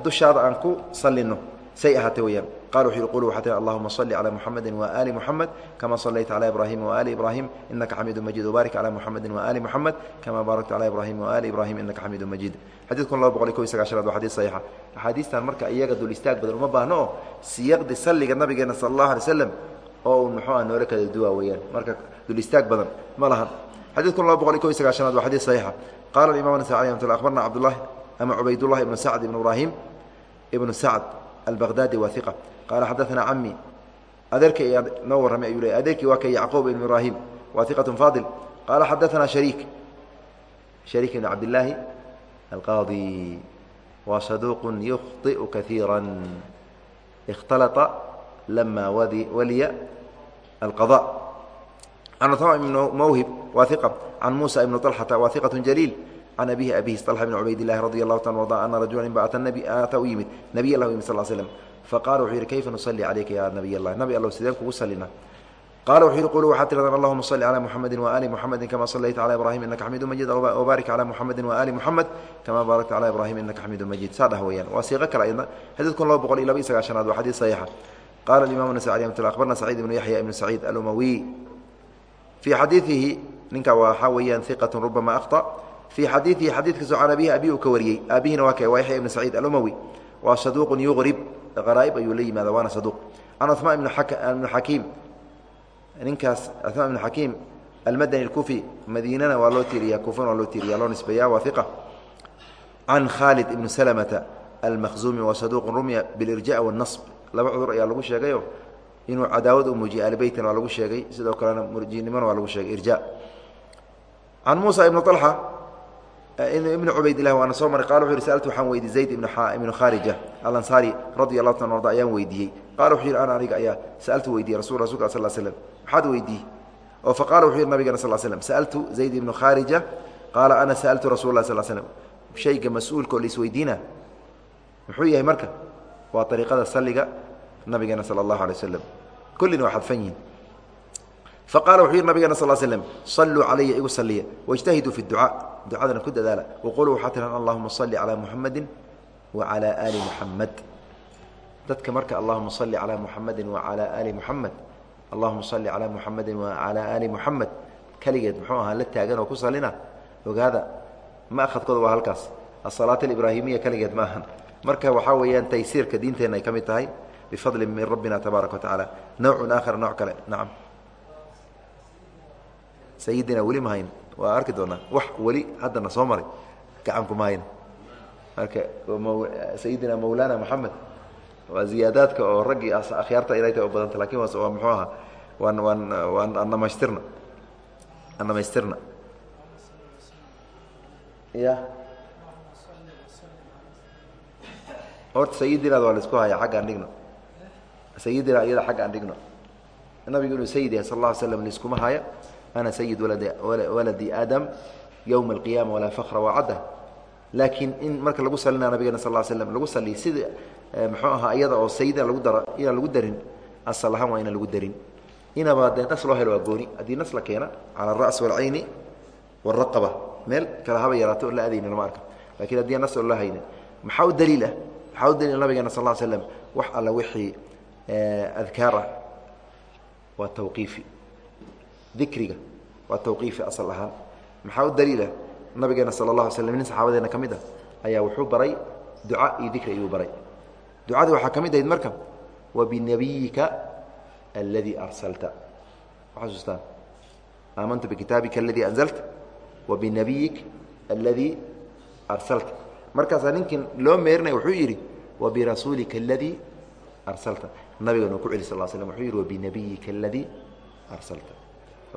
dushaada aan ku salino say ahaatay weyaan qala wuxu qulu waxaa tii allahuma salli calaa muxamedi waaali muxamed kama sallayta calaa ibraahima waaali ibraahim inaka xamiidu majiid wbaarik calaa muxamedi waaali muxamed kama baarakta calaa ibraahima waaali ibraahim inaka xamiidu majiid xadiid kun laba boqol iyo kob iyo sagaashanaad waa xadiid saxiixa axaadiistan marka iyaga dul istaag badan uma baahno oo siyaqdi salliga nabigeena sala allahu alay slam oo uu muxuu ah noola kala duwaa weeyaan marka dul istaag badan ma lahan xadiid kun laba boqol iyo kob iyo sagaashanaad waa xadiid saxiixa qala imam nasai alih amat akhbarna cabdullahi ama cubaydullahi ibnu sacd ibnu ibraahim ibnu sacd albaqdaadi waa iqa qaala xadaanaa cami adeerkay ayaa noo warramay ayuu le adeerkii waa ka yacquub ibn ibraahim waa iqat faadil qaala xadaanaa shariik shariik ibn cabdillaahi alqaadi waa saduuq yukhطi'u kaiira اkhtalaa lama waliya alqaضاء can cثmaan ibn mawhib waa iqa can abihi abihi slx bn cubaydilahi radi alahu ta arda ana rajula inbaata nabi ata u yimid nabiy lah yimid sal slm faqala wuxuu yidhi kayfa nusalli calayka ya nabiy allah nabi allow sideen kugu sallinaa qaala wuxuu yidhi quluu waxaad tihahdaan allahuma salli calaa muxamedin waaali muxamedin kamaa sallayta calaa ibraahim innaka xamiidu majid wabaarik calaa muxamedin waaali muxamed kamaa baarakta calaa ibraahim innaka xamiidu majid saa dhah weeyaan waa siiqo kale ayadna xadiid kun laba boqol iyo laba iyo sagaashanaad waa xadiid saxiixa qaala imam nasai ramat lla abarna saciid ibnu yaxya ibnu saciid alumawiy fii xadiidihi ninka waxaa weeyaan iqatun rubama akhta fii xadiiihi xadiidkaso can abihi abi uu ka wariyey aabihina waa kee waa yaxya ibn saciid almawi waa saduuqun yuqrib qaraa'ib ayuu la yimaada waana saduuq can amaa ibn xakiim ninkaas amaa ibn xakiim almadani alkufi madiinana waa loo tiiriya kuufana waa loo tiiriya loo nisbeeya waa iqa can khaalid ibn salamata almakhzuumi waa saduuqun rumya bilirja waاnasb laba cudur ayaa lagu sheegayo inuu cadaawad u muujiyey alibeytna waa lagu sheegay sidoo kalena murjinimona waa lagu sheegay irja can muusa ibn طalxa ibn cubaydilah waana soo maray qala wuxu yhi sأltu waxaan weydiy zayd ibnu khaarija alansaari radi allahu ta arda ayaan weydiiyey qala wuxuu yidhi ana aniga ayaa sa'altu weydiiyey rasul rasulka sal slm maxaad weydiiyey oo faqala wuxuu yidhi nabigana sal slm sa'altu zayd ibnu khaarija qaala ana sa'altu rasul lah sal slm shayga mas'uulka oo laisweydiina muxuu yahay marka waa ariiqada saliga nabigeena sala allahu alay waslem kullina waa xadfan yihiin faqala wuxuu yidhi nabigana sal slm saluu calaya igu saliya wاjtahiduu fi اducaa ducadana ku dadaala. Waquluu waxaa tiran allahuma salli calaa muxamadi wacalaa aali muxamed dadka marka allahuma salli calaa muxamedi wacalaa aali muxamed allahuma salli calaa muxamedi wacalaa aali muxamed keligeed muxuu ahaa la taagan oo ku salina ogaada ma akhadkooda waa halkaas. Asalaat alibraahimiya keligeed ma ahan. Marka waxaa weeyaan taysiirka diinteenna ay ka mid tahay bifadli min rabbina tabaaraka wa tacaala. Nowcun aakhar nooc kale. Nacam sayidina weli ma hayn. Waa arki doonaa wax weli haddana soo maray. Gacanku ma hayn. Marka sayidina mawlana moxamed waa ziyaadaadka oo raggii akhyaarta inay tahay u badanta laakiin waa muxuu ahaa waan waan waan aan dhamaystirna aan dhamaystirna ya horta sayidinaad waa la isku haya xagga aan dhigno. Sayidina iyada xagga aan dhigno. Nabigu inuu sayid yahay sal alla ly slam laiskuma haya ana sayid waladi aadam yowma alqiyaama walaa fakra wacadda laakiin in marka lagu salina nabigeena sal slam lagu saliy sida muxuu ahaa iyada oo sayida lagu dara inaan lagu darin asal ahaan waa inaan lagu darin inaba dee nas loo helo waa gooni haddii nas la keena cala aras walcayni waraqaba meel kale haba yaraato la adayni lama arka lakiin haddii nas oo la haynin maxaa u daliil ah maxaa u daliil nabigeena sal l slam wax alla wixii adkaar ah waa tawqiifi dikriga. Waa tawqiifi asal ahaan. Maxaa u daliilah nabigeena sala allah alay slm nin saxaabadeena ka mid ah ayaa wuxuu baray duca iyo dikri ayuu baray. Ducadii waxaa ka mid ahayd marka wabinabiyika alladii arsalta. Xasuustaan aamantu bikitaabika aladii anzalta wabinabiyik alladii arsalta. Markaasaa ninkii loo meerinaya wuxuu yidhi wabirasuulika aladii arsalta. Nabigan uu ku celi sal slam wuxuu yidhi wabinabiyika aladii arsalta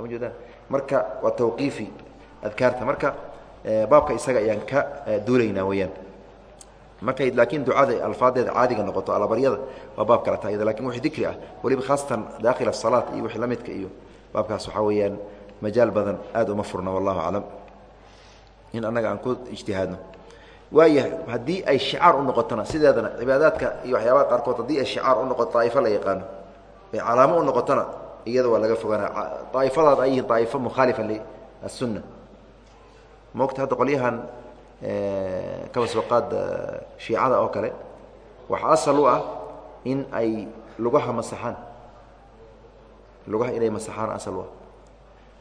jeedaan marka waa tawqiifi adkaarta. Marka baabka isaga ayaan ka duulaynaa weyaan markay laakiin ducada alfaadeeda caadiga noqoto alabaryada waa baab kale ta laakiin wixii dikri ah weliba khaasatan daakhil asalaat iyo wixii la midka iyo baabkaas waxaa weeyaan majaal badan aad uma furna wallahu aclam. In annaga aan ku ijtihaadno. Waayahay haddii ay shicaar u noqotona sideedana cibaadaadka iyo waxyaabaha qaarkood haddii ay shicaar u noqoto daa'ifo la yaqaano. Ay calaamo u noqotona iyada waa laga fogaana daa'ifadaad ay yihiin daa'ifo mukhaalifa liasunna mogta hadda qolyahan kabasooqaad shiicada oo kale waxaa asal u ah in ay lugaha masaxaan. Lugaha inay masaxaan asal u ah.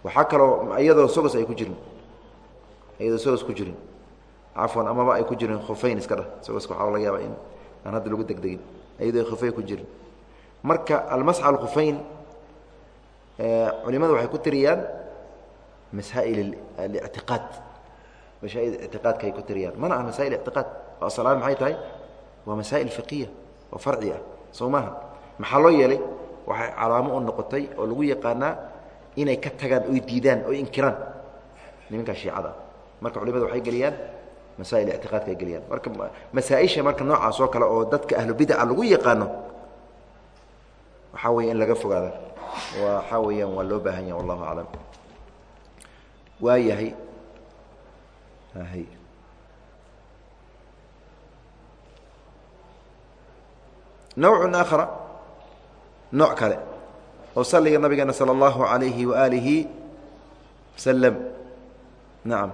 Waxaa kaloo iyadoo sogos ay ku jirin. Iyadoo sogos ku jirin. Cafwan amaba ay ku jirin khufeyn iska dhah. Sogoska waxaa laga yaaba in aan hadda lagu degdegin. Iyadoo khufeyn ku jirin. Marka almasx alkhufeyn culimadu waxay ku tiriyaan masaa'il alictiqaad mashaa'il ictiqaadka ay ku tiriyaan. Mana ah masaa'il ictiqaad oo asalaan maxay tahay? Waa masaa'il fiqiya oo farci ah. Soo maaha maxaa loo yeelay? Waxay calaamo u noqotay oo lagu yaqaanaa inay ka tagaan oy diidaan oy inkiraan nimankaa shiicada. Marka culimada waxay geliyaan masaa'il ictiqaadka ay geliyaan. Marka masaa-isha marka noocaas oo kale oo dadka ahlubidaca lagu yaqaano waxaa weeye in laga fogaada waxaa weeyaan waa loo baahan yaha wallahu aclam waayahay nawc aakhara nooc kale oo salliga nabigeena salى اllahu عalayhi waalihi waslm nacam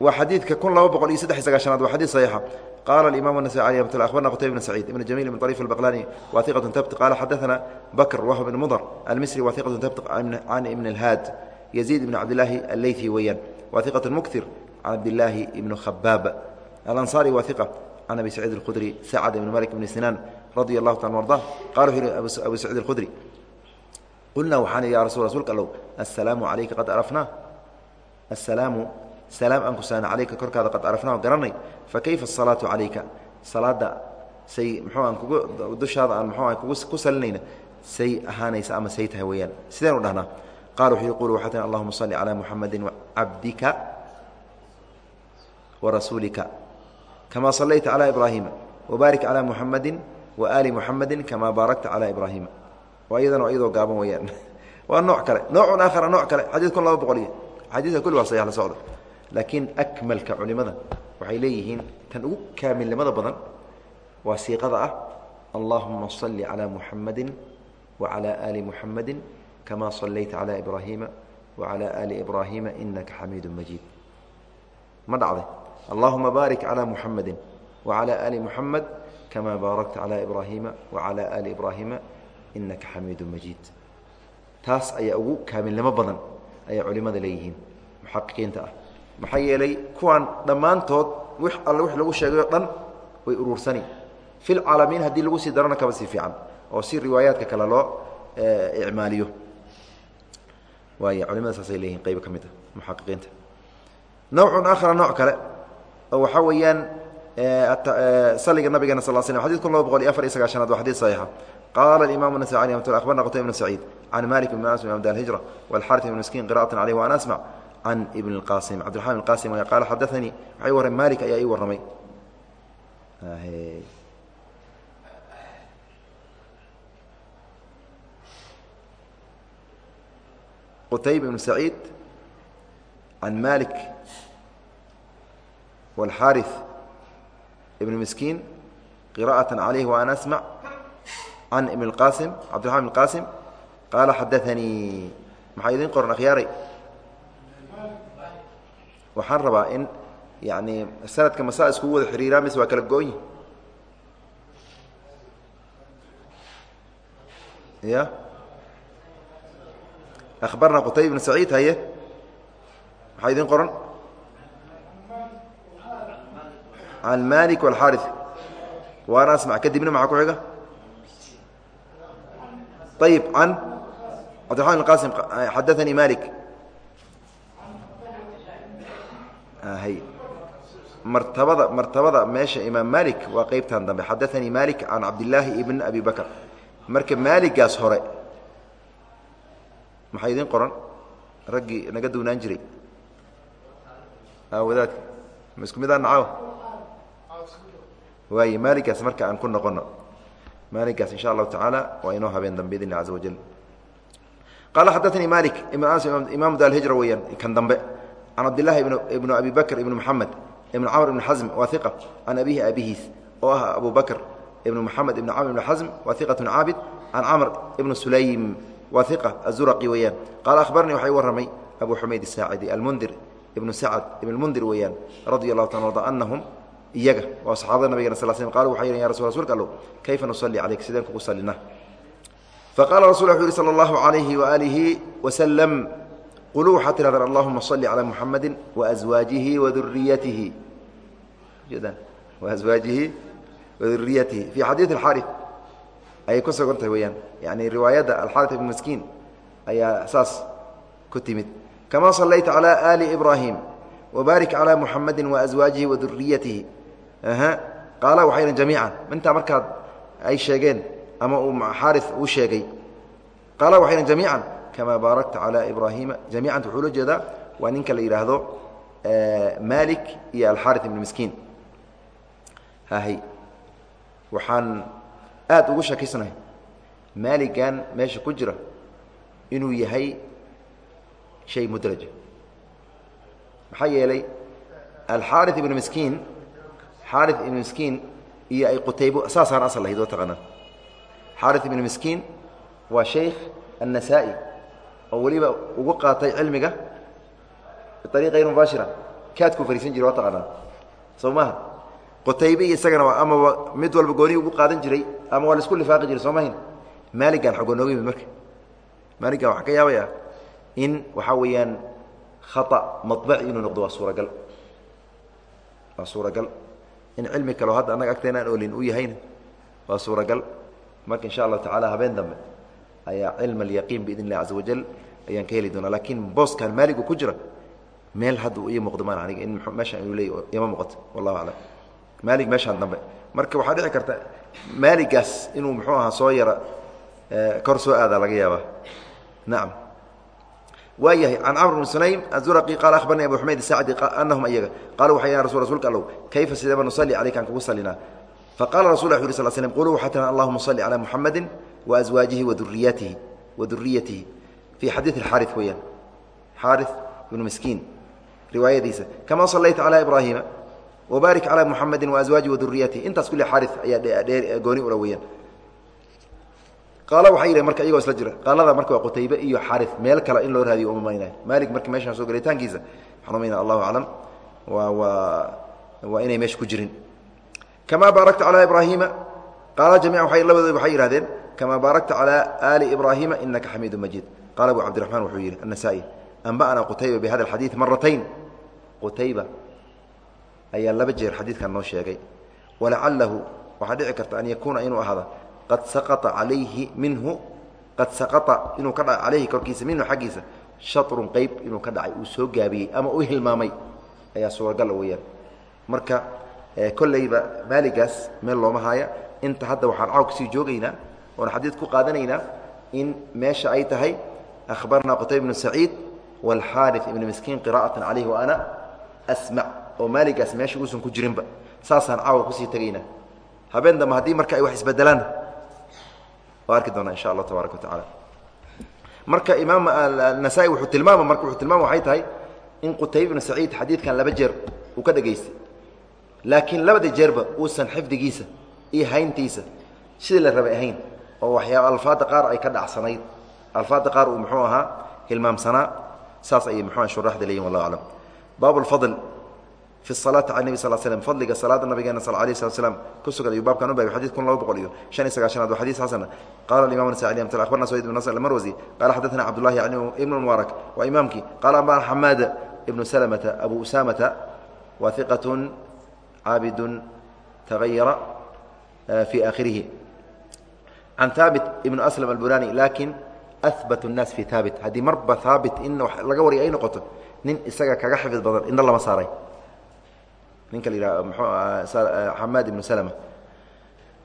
waa xadiidka kun laba boqol iyo saddex iy sagaashanaad waa xadيث صaxiixa qala الimam النasي alي mat aخbarna qtayb بn سacيid ibn jamيل بn طريف البqlاني waثiqة tabt qala xadaثna bkr wh بn mdr almisri waثiqة tabt can ibn الhaad يزيد بن عبد الله الليثي weyaan wa ثiqة مkثir can cabdاللaahi بن khbaab الأنصاري wa ثiqة can abi سacيid الkhdري sacd بn mلك بn sinاn radي الlahu taala arضاه qala wuxu yihi abu سacيid الkhdري qulna waxaan ya rasu rasuulka allow السalaamu عalayka qad arafnaa الsalaamu salaam aan ku saana calayka korkaada qad arafnaa garanay fa kayfa asalaatu calayka? Salaada say mxuu aan kugu dushaada aan mxuu a ku salinayna say ahaanaysa ama say tahay weeyaan. Sideen u dhahnaa. Qaal wuxuu yuqulu waxaa tiin allahuma salli calaa muxamadin cabdika wa rasuulika kamaa sallayta calaa ibraahiima wabaarik calaa muxamadin wa aali muxamadin kamaa baarakta calaa ibraahiima waa iyadana iyadoo gaaban weeyaan. (laughs) Waa nooc kale noocun aakhara nooc kale. Xadiidkun laba boqol iyo xadiidka kulli waa sayax socda laakiin akmalka culimada waxay leeyihiin tan ugu kaamilnimada badan waa siiqada ah allahuma salli calaa muxamadi wacalaa aali muxamadi kama صalayta عlى إbrahima وعlى آli إbrahima inaka xamiid majiid ma dhacday allahuma baarik عlى muxamadi وعlى آli muxamed kama baarakta عlى إbrahima وعlى آli إbrahima inaka xamiid majiid taas ayaa ugu kaamilnimo badan ayaa culimada leeyihiin muxaqiqiinta ah maxaa yeelay kuwan dhammaantood w alle wix lagu sheegay o dhan way uruursani fi lcaalamiin haddii lagu sii darana kaba sii fiican oo si riwaayaadka kale loo icmaaliyo waay culimada saasay leeyihin qaybo ka mid a muxaqiqiinta nawcun aakhara nooc kale oo waxaa weeyaan saliga nabigeena sal slam xadid kun laba boqol iyo afar iyo sagaashanaad waa xadid saxiixa qaala imam النasai alي mat abarna qtay bn saciid can malik bn anas bn abdalhijra wاlxarit bn miskiin qira'at caleyh waan asmc can ibn اqasim cabdiraحman ibn qasim qaala xadaanii waxay warran malik ayaa ii warramay qutayb ibn saciid can malik wاlxaariث ibn miskiin qira'aة عalayh wa an asmع can ibn اqasim cabdiraحman ibn qasim qaala xadaanii maxaa idin qoran akhyaaray waxaan rabaa in yani sanadka masaa iskugu wada xiriiraan mise waa kala go-yi ya akhbarna qutayb ibn saciid haye? Maxaa idin qoran? Can malik wاlxaari waana asmac kadibna maxaa ku xiga? Ayib can cabdiraحman bn qasim xadaanii malik martabada martabada meesha imaam malik waa qeybtan dambe. Xadaanii malik can cabdillaahi ibn abi bakr marka maaligaas hore maxaa idin qoran? Raggii naga duwnaan jiray. Wadaadka ma isku midaan nacaw waay maaligaas marka aan ku noqono maaligaas insha allahu tacaala waa inoo habeen dambe idn caza wajal qaala xadaanii malik ibn anas imaamu dalhijra weeyaan kan dambe can cabdillahi ibnu abi bakr ibn moxamed ibn camr ibn xasm waa iqa can abihi abihiis oo ah abu bakr ibn moxamed ibn camr ibn xasm waa iqatun caabid can camr ibn sulaym waa iqa azuraqi weeyaan qaala ahbarnii waxay warramay abu xumayd asaacidi almundir ibnu sacad ibn mundir weeyaan radia allahu taala arda anahum iyaga waa saxaabada nabigena sal slm qalu waxay yihiin ya rasul rsulka allow kayfa nusalli calayk sideen kugu sallina faqala rasul wuxu yihi sala allahu calayhi waaalihi wasalam quluu waxaad tihahdaan allahuma salli calaa muxamadi waaswaajihi waduriyatihi waaswaajihi waduriyatihi fii xadiid alxaari ayay ku sugan tahay weeyaan yani riwaayadda alxaari ibn miskiin ayaa saas ku timid kama sallayta calaa aali ibraahim wbaarik calaa muxamadi waaswaajihi waduriyatihi qaala waxay dhan jamiican intaa markaad ay sheegeen ama uu xaari uu sheegay qaala waxay dhan jamiican kama baarakta calى ibraahiima jamiicanta wuxuu la jeedaa waa ninka la yidhaahdo malik iyo alxari ibn miskiin hahy waxaan aad ugu shakiysnahay maaligan meesha ku jira inuu yahay shay mudraja maxaa yeelay alxari ibn miskiin xari ibn miskiin iyo ay qutaybo saasaan asal lahayd oo taqaanaan xari ibn miskiin waa shaykh النسائي oo weliba ugu qaatay cilmiga biariiqa غayr mubaashira. Kaadku fariisan jira waa taqaanaa. Soo maha qutaybe iyo isagana amaba mid walba goonihi ugu qaadan jiray ama waa la isku lifaaqi jiray soo mahayn maaligan xogoo nooga yimid marka. Maaligan waxaa ka yaabaya in waxaa weeyaan khata maطbaci inuu noqdo waa suuragal. Waa suuragal. In cilmi kaleo hadda annaga agteena aan olin u yahayna waa suuragal. Marka insha allahu tacala habeen dambe ayaa cilm alyaqiin biidn illahi caza wajal ayaan ka heli doonaa. Laakiin booskan maaligu ku jira meel hadda ii muuqdo maan aniga in meeshaan inuu leey ima muuqato wallahu aclam. Maalig meeshaan dambe. Marka waxaa dhici karta maaligaas inuu muxuu ahaa soo yara kor soo aadaa laga yaabaa. Nacam waa yahay can camr bn sunaym azuraqi qaala akhbarnii abu xumayd saacdi anahum ayaga qaaluu waxay ya rasul rsulka allow kayfa sideeba nusalli calayka aan kugu sallinaa? Faqala rasul uri sl slm quluu waxaa tiran allahuma salli calaa muxamadi waaswaajihi waduriyatihi waduriyatihi fii xadiid alxaari weeyaan xaari ibnu miskiin riwaayadiisa kama sallayta calaa ibraahiima wabaarik calaa muxamadi waaswaajihi waduriyatihi intaas kulli xaari ayaa gooni ula weeyaan qaala waxay yidhahn marka iyagoo isla jira qaalada marka waa qutaybe iyo xari meel kale in loo raadiyo uma maynay maalik marka meeshaan soo gelitaankiisa waxaan umaynaa allahu aclam waa waa waa inay meesha ku jirin kamaa baarakta calaa ibraahiima qaala jamiican waay labadooda waxay yihahdeen kamaa baarakta calaa aali ibraahiima inaka xamiidu majiid qaala abu cabdiraxmaan wuxuu yidhi annasaa-i anba'anaa qutayba bihada alxadiid maratayn qutayba ayaa laba jeer xadiidkan noo sheegay walacalahu waxaa dhici karta an yakuuna inuu ahaada qad saqaa calayhi minhu qad saqaa inuu ka dhacay calayhi korkiisa minhu xaggiisa shatrun qeyb inuu ka dhacay uu soo gaabiyey ama u hilmaamay ayaa suuragal weyaan marka kolleyba maaligaas meel looma haaya inta hadda waxaan caaw ka sii joogaynaa oon xadiid ku qaadanaynaa in meesha ay tahay akhbarnaa qutayb ibnu saciid waalxaari ibnu miskiin qira'atan calayhi wa ana asmac oo maaligaas meesha uusan ku jirinba. Saasaan caawa ku sii tegaynaa habeen dambe haddii marka ay wax isbedelaan waa arki doonaa insha allah tabaaraka wa tacaala. Marka imaam nasaa-i wuxuu tilmaama marka wuxuu tilmaama waxay tahay in qutayb ibnu saciid xadiidkan laba jeer uu ka dhegaystay. Laakiin labada jeerba uusan xifdigiisa iyo hayntiisa sidii la rabay ahayn oo waxyaaba alfaadda qaar ay ka dhacsanayd. Alfaadda qaar uu muxuu ahaa hilmaamsanaa saas ayay muxuu shuraxda leeyihiin wallahu aclam baabu lfadl fi salaati cala nebi sal slm fadliga salaada nabigeena sal alayh slat slam ku sugan ayuu baabkan u baabay kun laba boqol iyo shan iyo sagaashanaad waa xadiis xasana qala imam nasai amt abarna sayd ibn nasr almarwasi qala xadaثna cabdullahi ibn mubaarak waa imaamkii. Qala ambana xamaad ibnu salamata abu usamata wa iqat caabidun tagayara fi akhirihi can haabit ibnu aslam albunani lakin ahbat الnaas fi haabit haddii marba haabit in laga warya ay noqoto nin isaga kaga xifid badan indho lama saaray ninka la yidhaha mxuu xamaad ibnu slma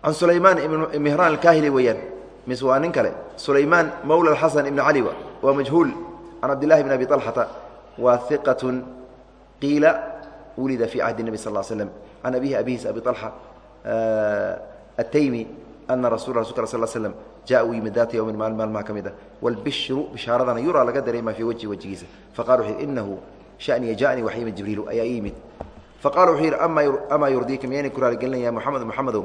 can sulaymaan ibn mihraan alkahili weeyaan mise waa nin kale sulaymaan mawla xasan ibn cali waa majhuul can cabdillahi bn abi طalxata waa iqat qiila wulida fi cahdi الnebi sal slm can abihi abihiis abi طalxa ataymi ana rasulka sal slm jaa uu yimid daata yowmin maalin maalmaha ka mid ah wاlbishru bishaaradana yuraa laga dareema fii wajhi wejigiisa faqala wuxu inahu shaniya jaanii wax yimid jibriilu ayaa ii yimid faqala wuxuu yidhi amaa yurdiika miyaynay ku raaligelinaya moxamed moxamedow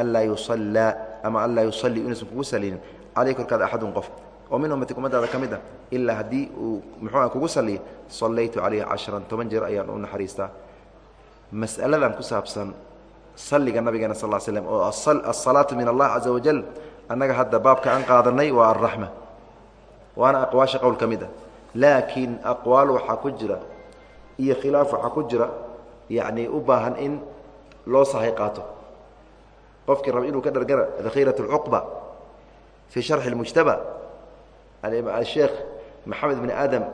anlaa yusallaa ama anlaa yusallii inuusan kugu salinin caleyh korkaada axadun qof oo min ummatik ummadaada ka mid ah ilaa haddii uu muxuua kugu salliyo sallaytu calayhi cashran toban jeer ayaan u naxariistaa mas'aladan ku saabsan salliga nabigeena sal l slm oo asalaatu min allah caza wajal annaga hadda baabka aan qaadanay waa alraxma waana aqwaasha qowl ka mid ah laakiin aqwaal waxaa ku jira iyo khilaaf waxaa ku jira yacni u baahan in loo sahay qaato. Qofkii raba inuu ka dhargara dakhiirat اlcuqba fii sharxi اlmujtaba asheekh maxamed bn aadam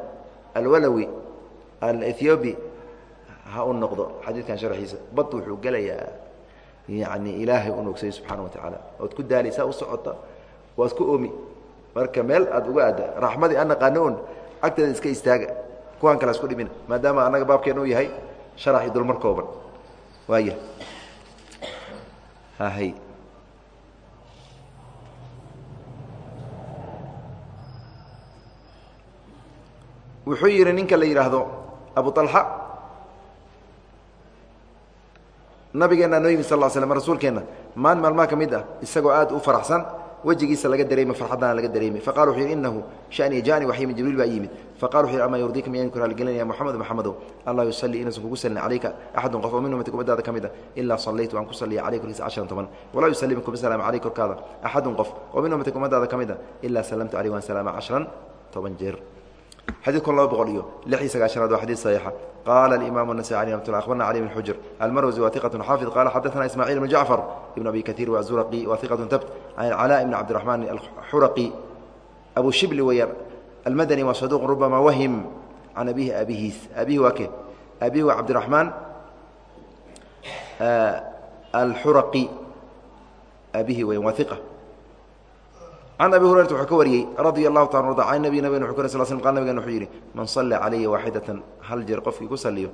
alwalawi alethiobi ha u noqdo xadiidkan sharxiisa bad wuxuu gelayaa yani ilaahay u nogsay subxaana wa tacaala. Ood ku daalaysaa u socota waad ku oomi. Marka meel aad uga aadda raxmadii an naqaano un agteeda iska istaaga. Kuwaan kale isku dhimina maadaama annaga baabkeen uu yahay sharaxi dulmar kooban. Waaya hahay wuxuu yidhi ninka la yidhaahdo abu طalxa nabigeena nooyimi sal slm rasuulkeenna maan maalmaa ka mid ah isagoo aad u faraxsan wejigiisa laga dareemo farxaddaana laga dareemay faqal wuxuu yidhi innahu shani jaani waxyimi jibriil baa yimid. Faqal wuxu yidhi amaa yurdika miyaan ku raaligelinaya moxamed moxamedow allah yusallii inuusan kugu sallin calayka axadun qof oo min ummatika ummadaada ka mid ah, a ilaa sallaytu waan ku salliya calayk korkiisa casharan toban. Walaa yusallimu kuma salaama calayk korkaada axadun qof oo min ummatika ummadaada ka mid ah, a ilaa sallamtu calayh waan salaama casharan toban jeer. Xadiidkun laba boqol iyo lix iyo sagaashanaad waa xadiid saxiixa qala الإimam النسائي عليه رحمة الله أخبرna علي بن حجر المروزي wa ثiqة xافظ qala xadaثna إسماعيل بن جعفر بن أبي كثير والزرقي wa ثiqة تبت عن العلاء بن عبدالرحمن الxurقي أبو shibli weya المdني wa صدوq رubama wahm can abihi abihiis abihi waa ke abihi waa cabdiرaحmaan الxuraqي abihi weya waa ثiqة can abi hurayrata wuxuu ka wariyey radia allahu taala arda can nabi nabgen wuxu sl sl qal nabgen wuxuu yidhi man salla calaya waaxidatan hal jeer qofkii ku salliyo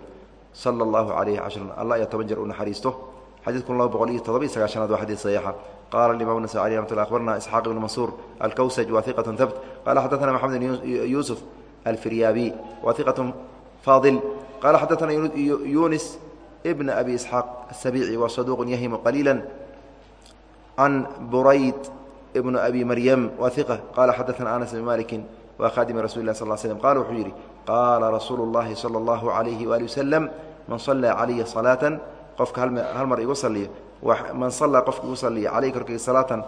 sala allahu calayhi cashran allah iyo toban jeer u naxariisto xadiid kun laba boqol iyo todoba iyo sagaashanaad waa xadiid saxiixa qala imam nasai alih ramat akhbarna isxaaq ibnu mansuur alkawsaj wa iqatun habt qala xadaثna maxamed bn yuusuf alfiryaabi wa iqatun faadil qala xadaثna yunis bna abi isxaaq asabici wa saduuq yahimu qaliila can burayd بن أbي mryم wa ثiqة qala xadaثna أنس بن maliki wa khadimi rasul lah sl slm qala wuxuu yidhi qaala rasuulu الlahi salى الlahu عalayhi وali waslm man صalaa calaya صalaaةa qofka hal mar igu saliyo man salaa qofka igu saliya calayhi korkayga salaatan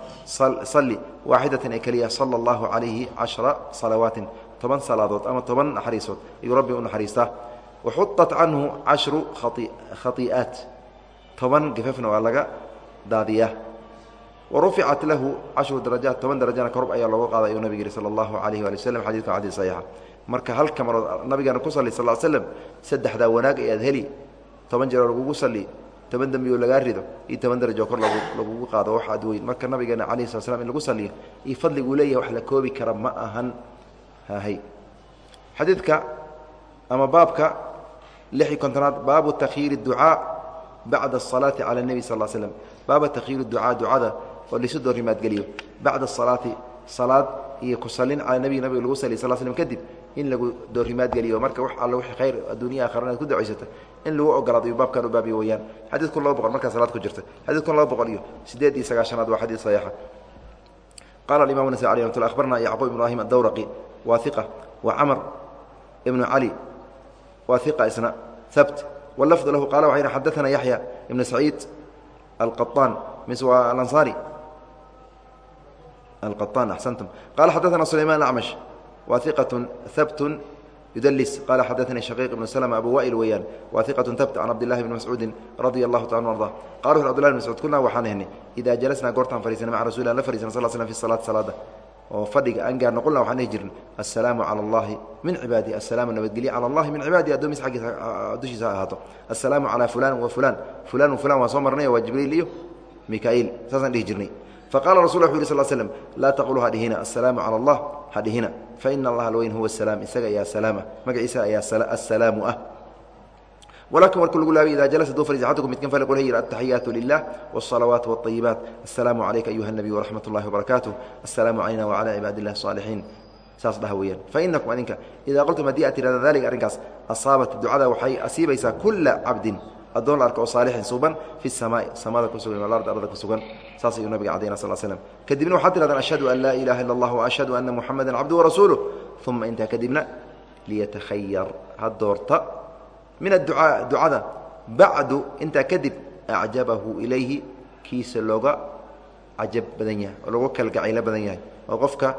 salli waaxidatan ee keliya sala allahu calayhi cashra salawaatin toban salaadood ama toban naxariisood ayuu rabbi u naxariistaa waxuطat canhu cashru khai'aat toban gafafna waa laga daadiyaa waruficat lahu cashru darajaat toban darajana korb ayaa looga qaaday ayuu nabig yihi sala allahu calayhi waali waslm xadidka xadiis saxiixa marka halka marood nabigeena ku salli sal slm saddexdaa wanaag ayaad heli. Toban jeeroo lagugu salli toban dembioo lagaa rido iyo toban darajo kor lagugu qaado. Wax aad weyn. Marka nabigeena calayhi sala slam in lagu salliyo iyo fadliguu leeyahay wax la koobi kara ma ahan. Hahay xadiidka ama baabka lix iyo kontonaad baabu takhiiri ducaa bacda asalaati cala nebi sal l slm baaba takhiiri ducaa ducada oo lisu doorimaadgeliyo bacda asalaati salaad iyo ku salin calaa nabiga lagu saliy sal slm kadib in lagu doorimaadgeliyo marka wax alle wixii khayr adduuniya aakharana ad ku ducaysato in lagu ogolaado baabkan u baabiyo weeyaan xadiid kun laba boqol markaa salaad ku jirta. Xadiid kun laba boqol iyo siddeed iyo sagaashanaad waa xadiid saxiixa. Qaala alimamu nasai alih ramat lla akhbarna yacqub ibrahim addawraqi waa wa camr ibnu cali waa isna habt wallafdu lahu qaala waxayna xadaana yaxya ibnu saciid alqaطaan mis waa alansaari. القطان أحسنتم قال حدثنا سليمان الأعمش واثقة ثبت يدلس قال حدثني شقيق بن سلمة أبو وائل ويان واثقة ثبت عن عبد الله بن مسعود رضي الله تعالى وارضاه قال عبد الله بن مسعود كنا وحانهن إذا جلسنا قرطان فريسنا مع رسول الله فريسنا صلى الله عليه وسلم في الصلاة صلاة وفدق أن قال نقولنا وحانه جرن السلام على الله من عبادي السلام النبي على الله من عبادي أدوميس حق دوشي ساهاته السلام على فلان وفلان فلان وفلان وصمرني وجبريل ليه ميكائيل ساسا ليه جرني faqala rasul wu yh sl slm laa taqulu hadhihina asalaamu cala allah hadhihina faina allaha alweyn huwa salaam isaga ayaa salaama magaciisa ayaa asalaamu ah walakin marku lagu laabay ida jalasa duu fariis axadukum midkan faliqul hayir ataxiyaatu lilah wالصalawaat wالطayibaat asalaamu calayka ayuha الnabiy waraxmat اllahi wbarakaatuh asalaamu calayna wcalى cibaadi اllahi الصaalixiin saas dhaha weeyaan fainakum adinka idaa qultum haddii aad tirahda dalika arrinkaas asaabat ducada waxay asiibaysaa kula cabdin adoon la arko oo saalixin suuban fi samaai samada ku sugan wal ard arda ku sugan. Saasayuu nabiga cadayna sal slm kadibna waxaad tirahdaan ashhadu an laa ilaha illa allah wa ashhadu anna muxamada cabduhu warasuuluh uma intaa kadibna liyatakhayar. Ha doorta. Min adducaa ducada. Bacdu intaa kadib acjabahu ilayhi. Kiisa looga cajab badan yahay oo looga kalgacaylo badan yahay. Oo qofka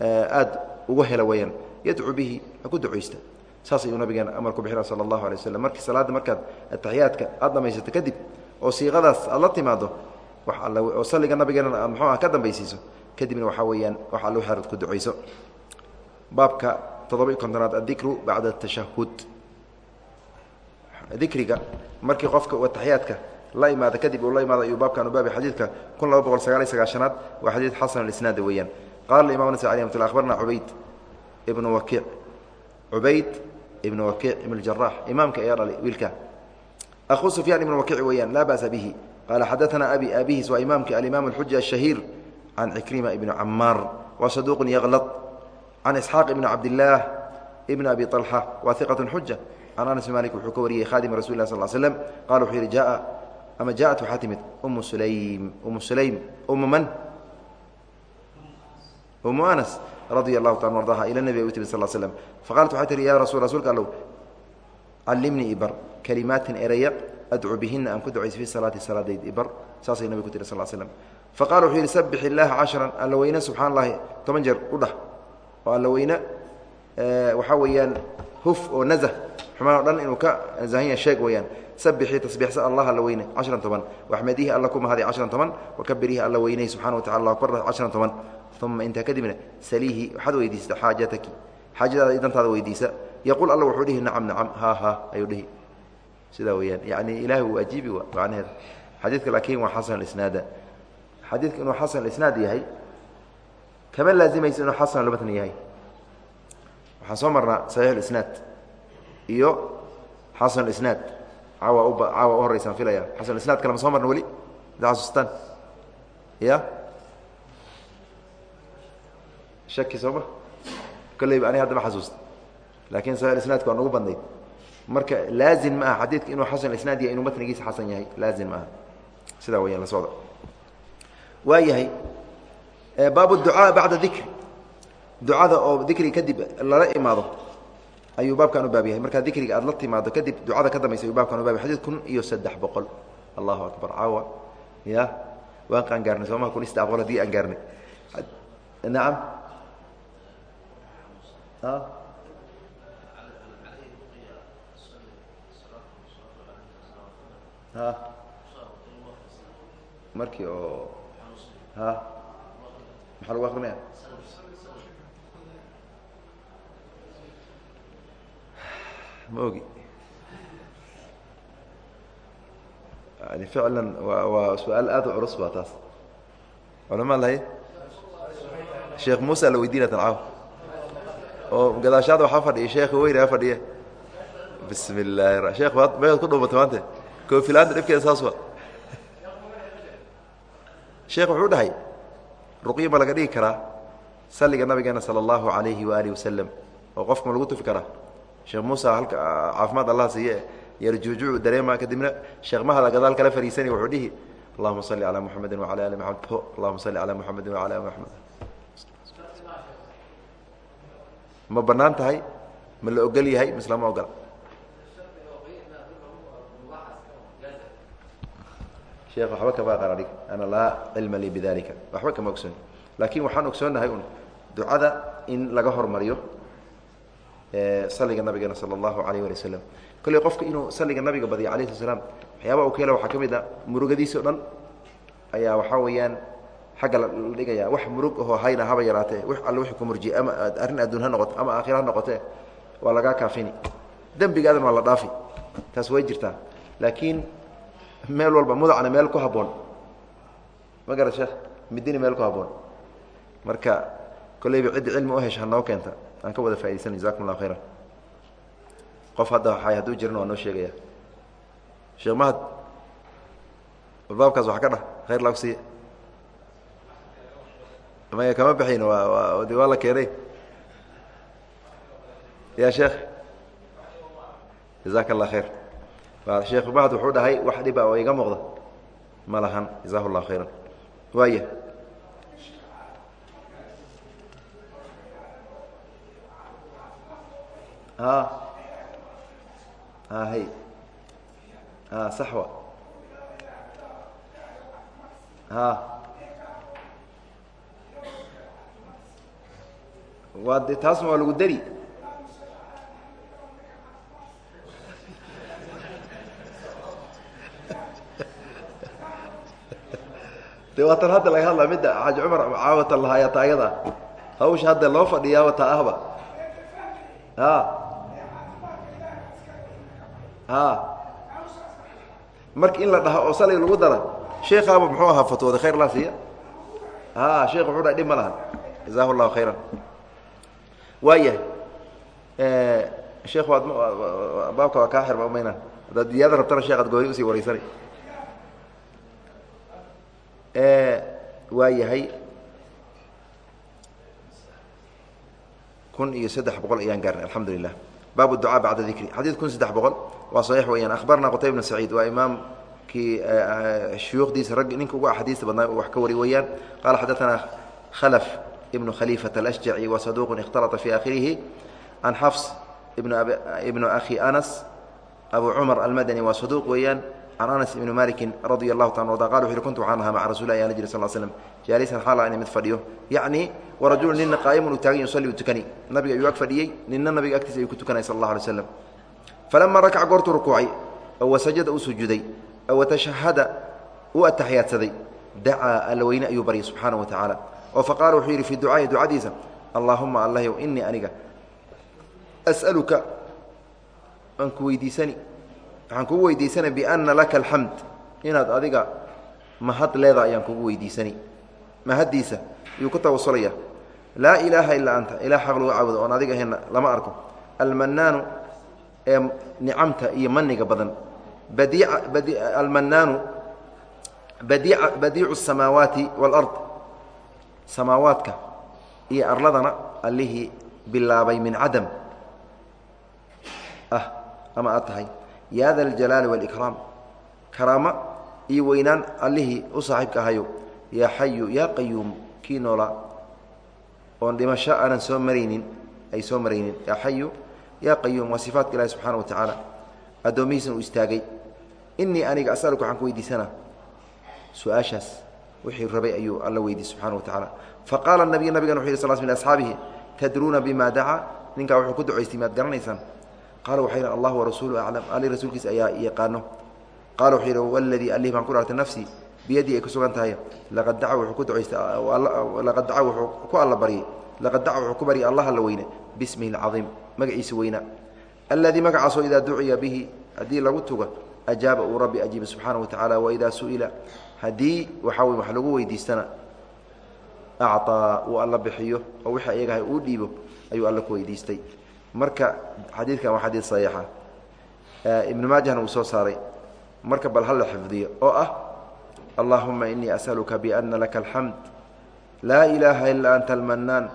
eh, aad uga hela weyaan yadcu bihi ha ku ducaysta saas ayuu nabigeena amar ku bixina sala allahu alay waslm markii salaadda markaad ataxiyaadka aad dhamaysato kadib oo siiqadaas aad la timaado wax all oo salliga nabigeena aad muxuu ah ka dambaysiiso kadibna waxaa weeyaan wax allo xeerad ku ducayso. Baabka toddoba-iyo kontonaad addikru bacda atashahud dikriga markii qofka uu ataxiyaadka la imaado kadib uu la imaado ayuu baabkan u baabay xadiidka kun laba boqol sagaaliy sagaashanaad waa xadiid xasan alisnaad weeyaan. Qala imam nas alي mat abarna cubayd ibnu wakiic. Cubayd ibn wakiic ibn jarax imaamka ayaa dhalay wiilka akhuu sufyaan ibn wakiic weeyaan laa ba'sa bihi qaala xadaana abi aabihiis waa imaamki alimaam اlxuja الشhahiir can cikrima ibni camaar wa saduuqun yaqlط can isxaaq ibn cabdillaah ibn abi طalxa wa iqaة xuja can anas malik wuxuu ka wariyey khadima rasul lah sal slm qala wuxuu yihi jaa ama jaaءat waxaa timid umu sulaym umu sulaym umu man umu anas radia allahu taala ardaha ila nebi ay u timid sal slm faqaalat waxay tihi ya rasul rasuulka allow callimnii ibar kalimaatin eraya adcu bihina aan ku ducaysa fi salaati salaadayd ibar. Saasay nabig ku tiri sal slm faqala wuxuu yidhi sabix illaaha cashran alla weyne subxana allahi toban jeer u dhah. Oo alla weyne waxaa weeyaan huf oo nazh xumaan o dhan inuu ka nasahan yahay sheeg weeyaan. Sabixii tasbiixsa allah alla weyne cashran toban. Waxmedihi alla ku mahaday cashran toban. Wakabirihi alla weyney subxana wa tacala allah akbar cashran toban uma intaa kadibna saliihi waxaad weydiisata xaajataki xaajadaada dantaada weydiisa yaquul alla wuxuu dhihi nacam nacam haa haa ayuu dhihi sidaa weyaan yani ilahay uu ajiibi macnaheeda xadiidka laakiin waa xasan isnaada xadiidka inuu xasan isnaad yahay kama laazimayso inuu xasan lmatn yahay waxaan soo marnaa saxiix isnaad iyo xasan isnaad caawa caawa u horeysaan filaya xasan isnaad kale ma soo marna weli da xasuustaan ya shaki sooma kolleyba aniga hadda ma xasuusta laakiin saxiix isnaadka waa nagu badnayd. Marka laazim ma aha xadiidka inuu xasan isnaad yahay inuu matnigiisa xasan yahay laazim ma aha sidaa weyaan la socda. Waa yahay baabu ducaa bacda dikri. Ducada oo dikriga kadib lala imaado ayuu baabkan u baab yahay. Markaa dikriga aad la timaado kadib ducada ka dambaysa ayuu baabkan u baab yahay. Xadid kun iyo saddex boqol. Allahu akbar. Caawa. Ya waan qaan gaarnay sooma kun iyo saddex boqol haddii aan gaarnay. Nacam markii oo ha maxaa lagu akrinaya ma ogi yani ficlan waa waa su'aal aad u culus waa taas culama lahayd sheekh muusa la weydiina tancaaw oo gadaashaada waxaa fadhiya sheekha weyna fadhiya bismi illaahi sheekh waad meed ku dhuumatay maante koofilaanta dhibkeeda saas wa sheekh wuxuu dhahay ruqyo ma laga dhigi karaa salliga nabigeena sala allahu calayhi waaalih wasalam oo qofka ma lagu tufi karaa? Sheekh muusa halka caafimaad allah siiye yarjuujucu dareema kadibna sheekh mahada gadaal kala fariisani? Wuxuu dhihi allahuma salli calaa muxamedin wacala ali maxamed allahuma salli calaa muxamedin wacala ali maxamed ma bannaan tahay ma la ogol yahay misla ma ogola sheekh waxba kama aqaan anig ana laa cilma lii bidalika waxba kama ogsooni. Laakiin waxaan ogsoonahay un ducada in laga hormariyo saliga nabigeena sala allahu alayh ali wasalam kolley qofka inuu saliga nabiga badiyo alayh slat slaam waxyaaba u ka hela waxaa ka mid a murugadiisi o dhan ayaa waxaa weeyaan xagga la dhigaya wax murug ahoo hayna haba yaraatee w alle wixii ku murjiye ama arrin adduun ha noqoto ama aakhira ha noqotee waa lagaa kaafini. Dembigaadan waa la dhaafi. Taas way jirtaa. Laakiin meel walba mudacna meel ku habboon. Ma garat sheekh? Midini meel ku habboon. Marka kolleyba ciddi cilmi u hesha hanoo keenta. Aan ka wada faaidaysana jazakum allah khayran. Qof hadda hay hadduu jirin waa noo sheegaya. Sheekh mahad baabkaas wax ka dhah. Khayr lagu siiya maya kama baxayn waa la keenay. Ya sheekh? Jazaka allah khayr sheekh mahad wuxuu dhahay wax dhiba oo iga muuqda. Ma lahan jazahu llah khayran waaya hay saxwa waa de taasna waa lagu deri de hadda laga hadla midda xaaji cumar caawatan lahaaya taagada. Hawsha hadda loo fadhiyaaba taa ahba. A a marka in la dhaho oo saliga lagu dara sheekaaba muxuu ahaa fatwooda khayr laa siiya? A sheekh wuxuu dhahay dhib ma lahan. Jazahu llahu khayran waayahay. Sheekh waad baabka waa kaa xirma mayna haddaad diyaada rabtana sheekh ad gooni u sii wareysanay waa yahay kun iyo saddex boqol ayaan gaarnay alxamdu lilah baab ducaa bacda dikri. Xadiid kun saddex boqol waa saxiix weeyaan. Akhbarna qutayb bn saciid. Waa imaamkii shuyuukhdiisa rag ninka ugu axaadiista badnaa wax ka wari weeyaan. Qaala xadaثana khalaf khaliifata alashjaci wa saduuqun ikhtalata fi akhirihi can xafs ibnu akhi anas abu cumar almadani waa saduuq weeyaan can anas ibni maliki radi allahu ta arda qal wuxu kuntu waxaan ahaa maca rasul ala jiri sal slm jaalisan xaala ina mid fadhiyo. Yacni warajulu nina qaa'imun uu taagan yusalli u tukani. Nabiga ayuu ag fadhiyey nina nabiga agtiisa ayuu ku tukanay sal allah alay slam falama rakaca goortuu rukuucay oo wasajada u sujuuday oo watashahada u ataxiyaadsaday dacaa alla weyne ayuu baryay subxaana wa tacaala oo faqaala wuxuu yidhi fii ducaahi ducadiisa allaahuma allahyow inii aniga as'aluka aan ku weydiisani waxaan kugu weydiisana biana laka alxamd inaad adiga mahad leeda ayaan kugu weydiisani. Mahaddiisa ayuu ku tawasulaya laa ilaaha ilaa anta ilah xaq lagu caabudo oon adiga ahayna lama arko. Almanaanu ee nicamta iyo maniga badan almanaanu badiicu asamaawaati waalard samaawaadka iyo arladana allihii bilaabay min cadam. Ah ama aad tahay. Ya da aljalaali wاlkraam karaamo iyo weynaan allihii u saaxiibka ahayo. Yaa xayu yaa qayuum kii noolaa oon dhimasho aanan soo maraynin ay soo maraynin. Yaa xayu yaa qayuum waa sifaatka ilahi subxaana wa tacaala. Addoomihiisna uu istaagay. Inii aniga asaluka waxaan ku weydiisanaa su'aashaas wixii rabay ayuu alla weydiy subxana wa tacaala faqaala nabiy nabigan wuxu yih sal sl asxaabihi tadruuna bima dacaa ninkaa wuxuu ku ducaystay maad garanaysaan? Qaala waxay yidhi allah warasuulu aclam. Ali rasuulkiisa ayaa yaqaano. Qaala wuxuu yidhi waladii allih baan ku dhaartay nafsii biyadii ay ku sugan tahay laqad daca wuxuu ku ducaystay laqad daca wuxuu ku alla baryay laqad daca wuxuu ku baryay allah alla weyne bismihi alcadiim magaciisa weynaa alladii magacaasoo idaa duciya bihi haddii lagu tuga ajaaba uu rabbi ajiiba subxaana wa tacaala waidaa su'ila haddii waxaa wey wax lagu weydiistana acطaa uu alla bixiyo oo wixii ayagahay uu dhiibo ayuu alla ku weydiistay marka xadiidkan waa xadiid saxiixa ibnu maajahna uu soo saaray marka bal hala xifdiyo oo ah allaahuma inii asaluka biana laka alxamd laa ilaaha ilaa anta almanaan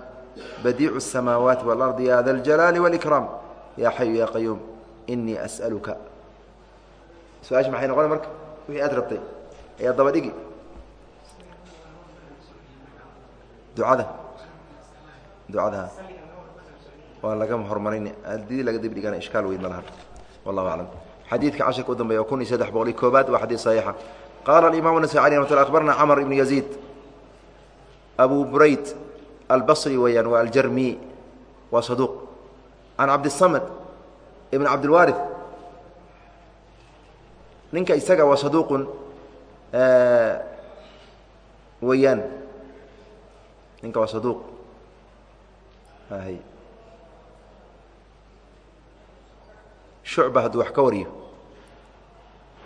badiicu الsamaawaati wاlardi ya da اljalaali wاlإkraam yaa xayu ya qayuum inii as'aluka su-aasha maxay noqona marka wixii aad rabtay ayaa daba dhigi. Duada duada waa laga hormarin. Hadii laga dib dhigana ishkaal weydna laha. Wallahu aclam xadiidka casharka u dambeya kun iyo saddex boqol iyo koobaad waa xadiid saxiixa. Qaala alimaam anasacani ramat akbarna camar ibnu yaziid. Abu burayd albasri weeyaan waa aljarmi waa saduuq. Can cabdisamad ibn cabdilwaari ninka isaga waa saduuqun weeyaan. Ninka waa saduuq. Shucba hadduu wax ka wariyo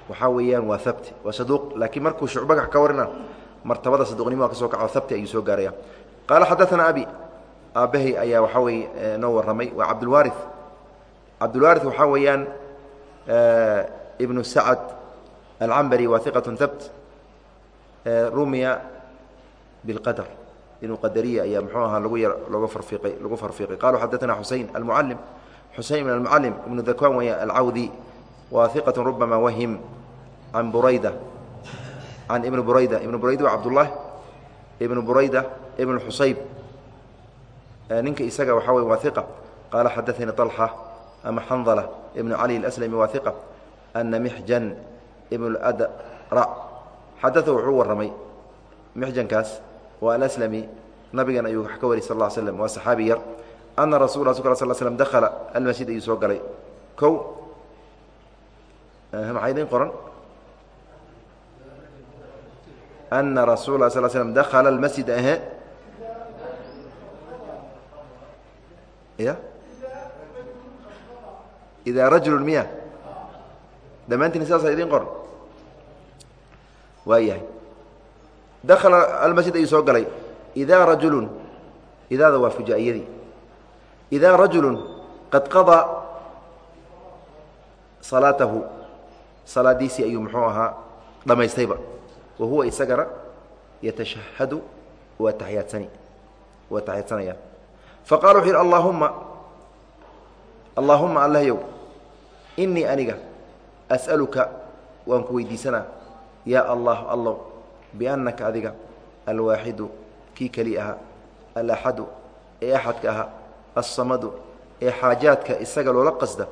waxaa weeyaan waa habti waa saduuq. Laakiin markuu shucba wax ka warina martabada saduqnimo ka soo kaco habti ayuu soo gaaraya. Qaala xadaثana abi. Aabbahay ayaa waxaa weye noo warramay. Waa cabdulwaari cabdulwaari waxaa weeyaan ibnu sacad alcambari waa iqaة habt rumiya biاlqadr inuu qadariya ayaa mxuu ahaa lagu yar loga farfiiqay lagu farfiiqay qalu xadaثana xusein almucalim xusein bn almucalim ibnu dakwan weya alcawdi waa iqaة rubama wahim can burayda can ibni burayda ibn burayda waa cabdullah ibnu burayda ibn xusayb ninka isaga waxaa wey waa iqa qaala xadaثanii طalxa ama xandla ibnu cali اlأslami waa iqa ana mixjan ibn اlأdrac xadaa wuxuu warramay mixjankaas waa alaslami nabigan ayuu ka wari sal slm waa saxaabi yar. Ana rasul rasulka sl slm dakhala almasjid ayuu soo galay. Kow maxaa idin qoran? Ana rasul la sl slm almasjid ahe ya idaa rajulu miya dhammaantiin sidaasa idin qoran waa yahay dakhala almasjid ayuu soo galay. Idaa rajulu idaada waa fujaa'iyadii. Idaa rajulu qad qadaa salaatahu. Salaadiisii ayuu muxuu ahaa dhammaystayba wa huwa isagana yatashahadu waa taxiyaadsani waa taxiyadsanaya faqala wuxuu yidhi allaahumma allaahumma allahyow innii aniga as'aluka waan ku weydiisanaa yaa allah allow biannaka adiga alwaaxidu kii keli ahaa alaxadu ee axadka ahaa alsamadu ee xaajaadka isaga loola qasda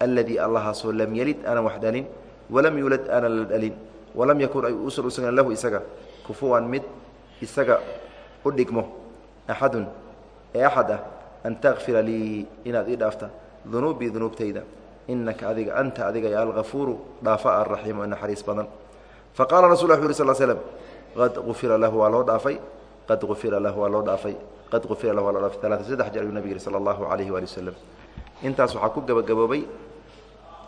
alladii allahaasoo lam yelid aanan wax dhalin walam yuulad aanan la dhalin walam yakun ay usan usugnan lahu isaga kufuwan mid isaga u dhigmo axadun ee axad ah an takfira lii inaad ii dhaafta dunuubii dunuubtayda inaka adiga anta adiga ya algafuuru dhaafa alraxiimu ee naxariis badan. Faqala rasul wu yuri sl qad ufira lahu waa loo dhaafay. Qad ufira lahu waa loo dhaafay. Qad ufira lahu waa loo dhaafay. Alaata saddex jeer ayuu nabig yihi sala allahu alayhi waali waslem intaas waxaa ku gebagaboobay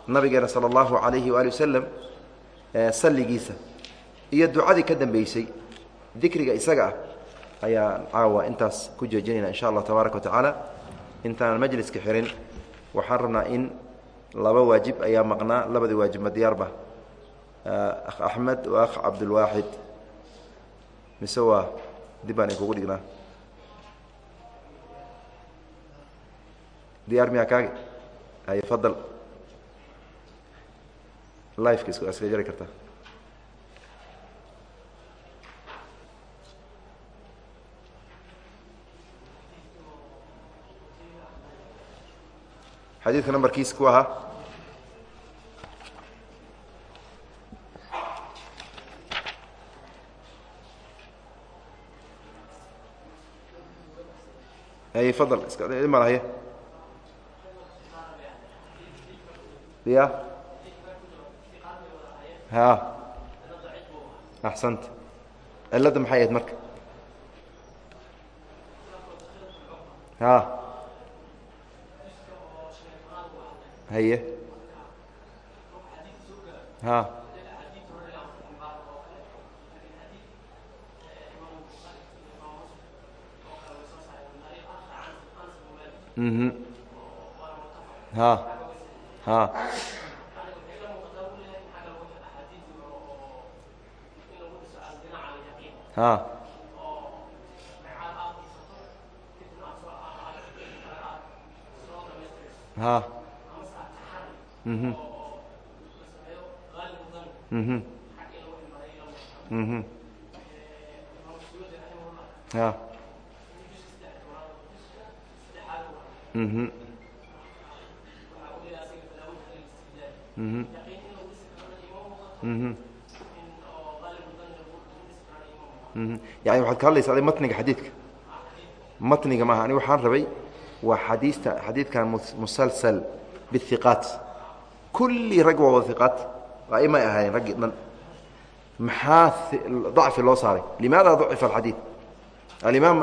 nabigeena sala allahu alayhi waali wasalam salligiisa iyo ducadii ka dambeysay. Dikriga isaga ah ayaan caawa. Intaas ku jeejinayna insha allah tabaaraka wa tacaala. Intaanan majliska xirin waxaan rabnaa in laba waajib ayaa maqnaa labadii waajib ma diyaarba akh axmed wa akh cabdulwaaxid. Mise waa dib baan kugu dhignaa. Diyaar miyaa kaagi? Haye fadal. Lifeka is iska jari xadiidka nambarkiisa ku ahaa. Imal haya ya ha. Axsanta cilladda maxay ahayd marka? Ha haye ha mhm ha ha ha ha mhm mhm mhm ha mhm mhm mhm adig matniga xadiidka. Matniga maaha ani waxaan rabay waa xadiista xadiidkan musalsal bihiqaat kulli rag waa wada hiqaat aimay ahaayeen raggii dhan. Maxaa dacfi loo saaray? Limaada dacifa alxadiid. Alimaam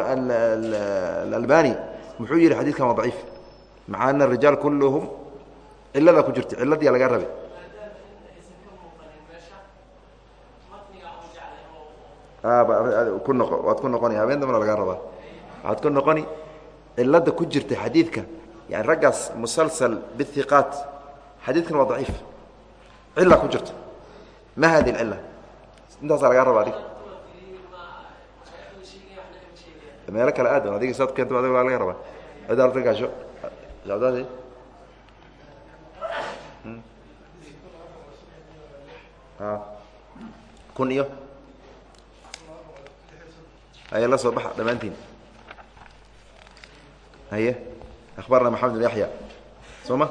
alalbani muxuu yihi xadidkan waa daciif. Maca ana arijaal kulluhum ciladaa ku jirta ciladiyaa lagaa rabay ku noqo waad ku noqoni habeen dambana lagaa rabaa. Waxaad ku noqoni cilada ku jirta xadiidka yani raggaas musalsal bihiqaat xadiidkan waa daciif. Cila ku jirta. Ma hadi cila intaasaa lagaa raba adig. Meelo kale aad adig saad keento adig waa laga rabaa. Cidaal ragaasho abdaadi kun iyo haye la soo baxa dhammaantiin. Haye akhbarna maxamed bn yaxya soo ma?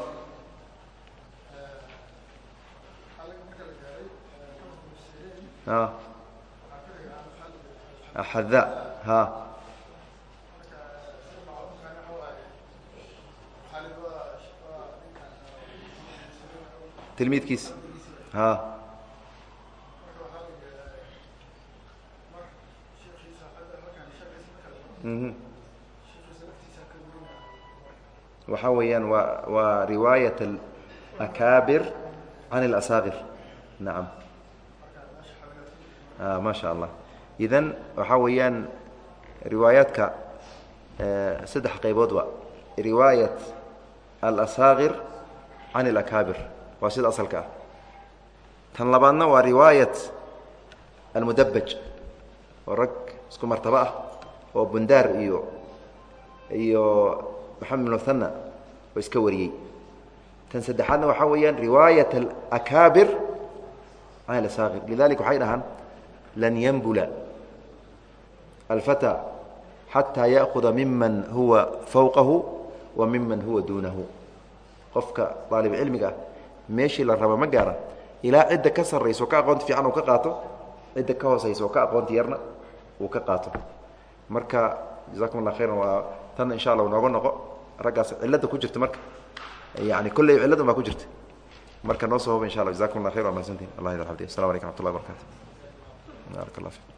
Xada ha. Tilmiidkiis ha waxaa weeyaan waa waa riwaayat alakaabir can اlasaakir nacam ma sha allah idan waxaa weeyaan riwaayaadka saddex qayboodba riwaayat alasaakir can alakaabir waa sida asalka ah. Tan labaadna waa riwaayat almudabaj oo rag isku martabo ah oo bundaar iyo iyo maxamed bin oo iska wariyey. Tan saddexaadna waxaa weeyaan riwaayat alakaabir can alasaakir lidalik waxay dhahaan lan yanbula alfatى xataa yaakuda miman huwa fowqahu wa miman huwa duunahu. Qofka aalib cilmiga ah meeshii la raba ma gaara ilaa cidda ka sarraysa oo ka aqoonti fiican uu ka qaato cidda ka hoosaysa oo ka aqoonti yarna uu ka qaato marka jazakum allah khayran waa tan insha allah nooga noqo. Raggaas cilladda ku jirta marka. Yani kolley cilladun baa ku jirta. Marka noo soo huba insha allah jazakum allah khayr waa mahadsantiin. Allah yadar xabdi assalamu alaikum raxmat ullah barkatu barak allah fik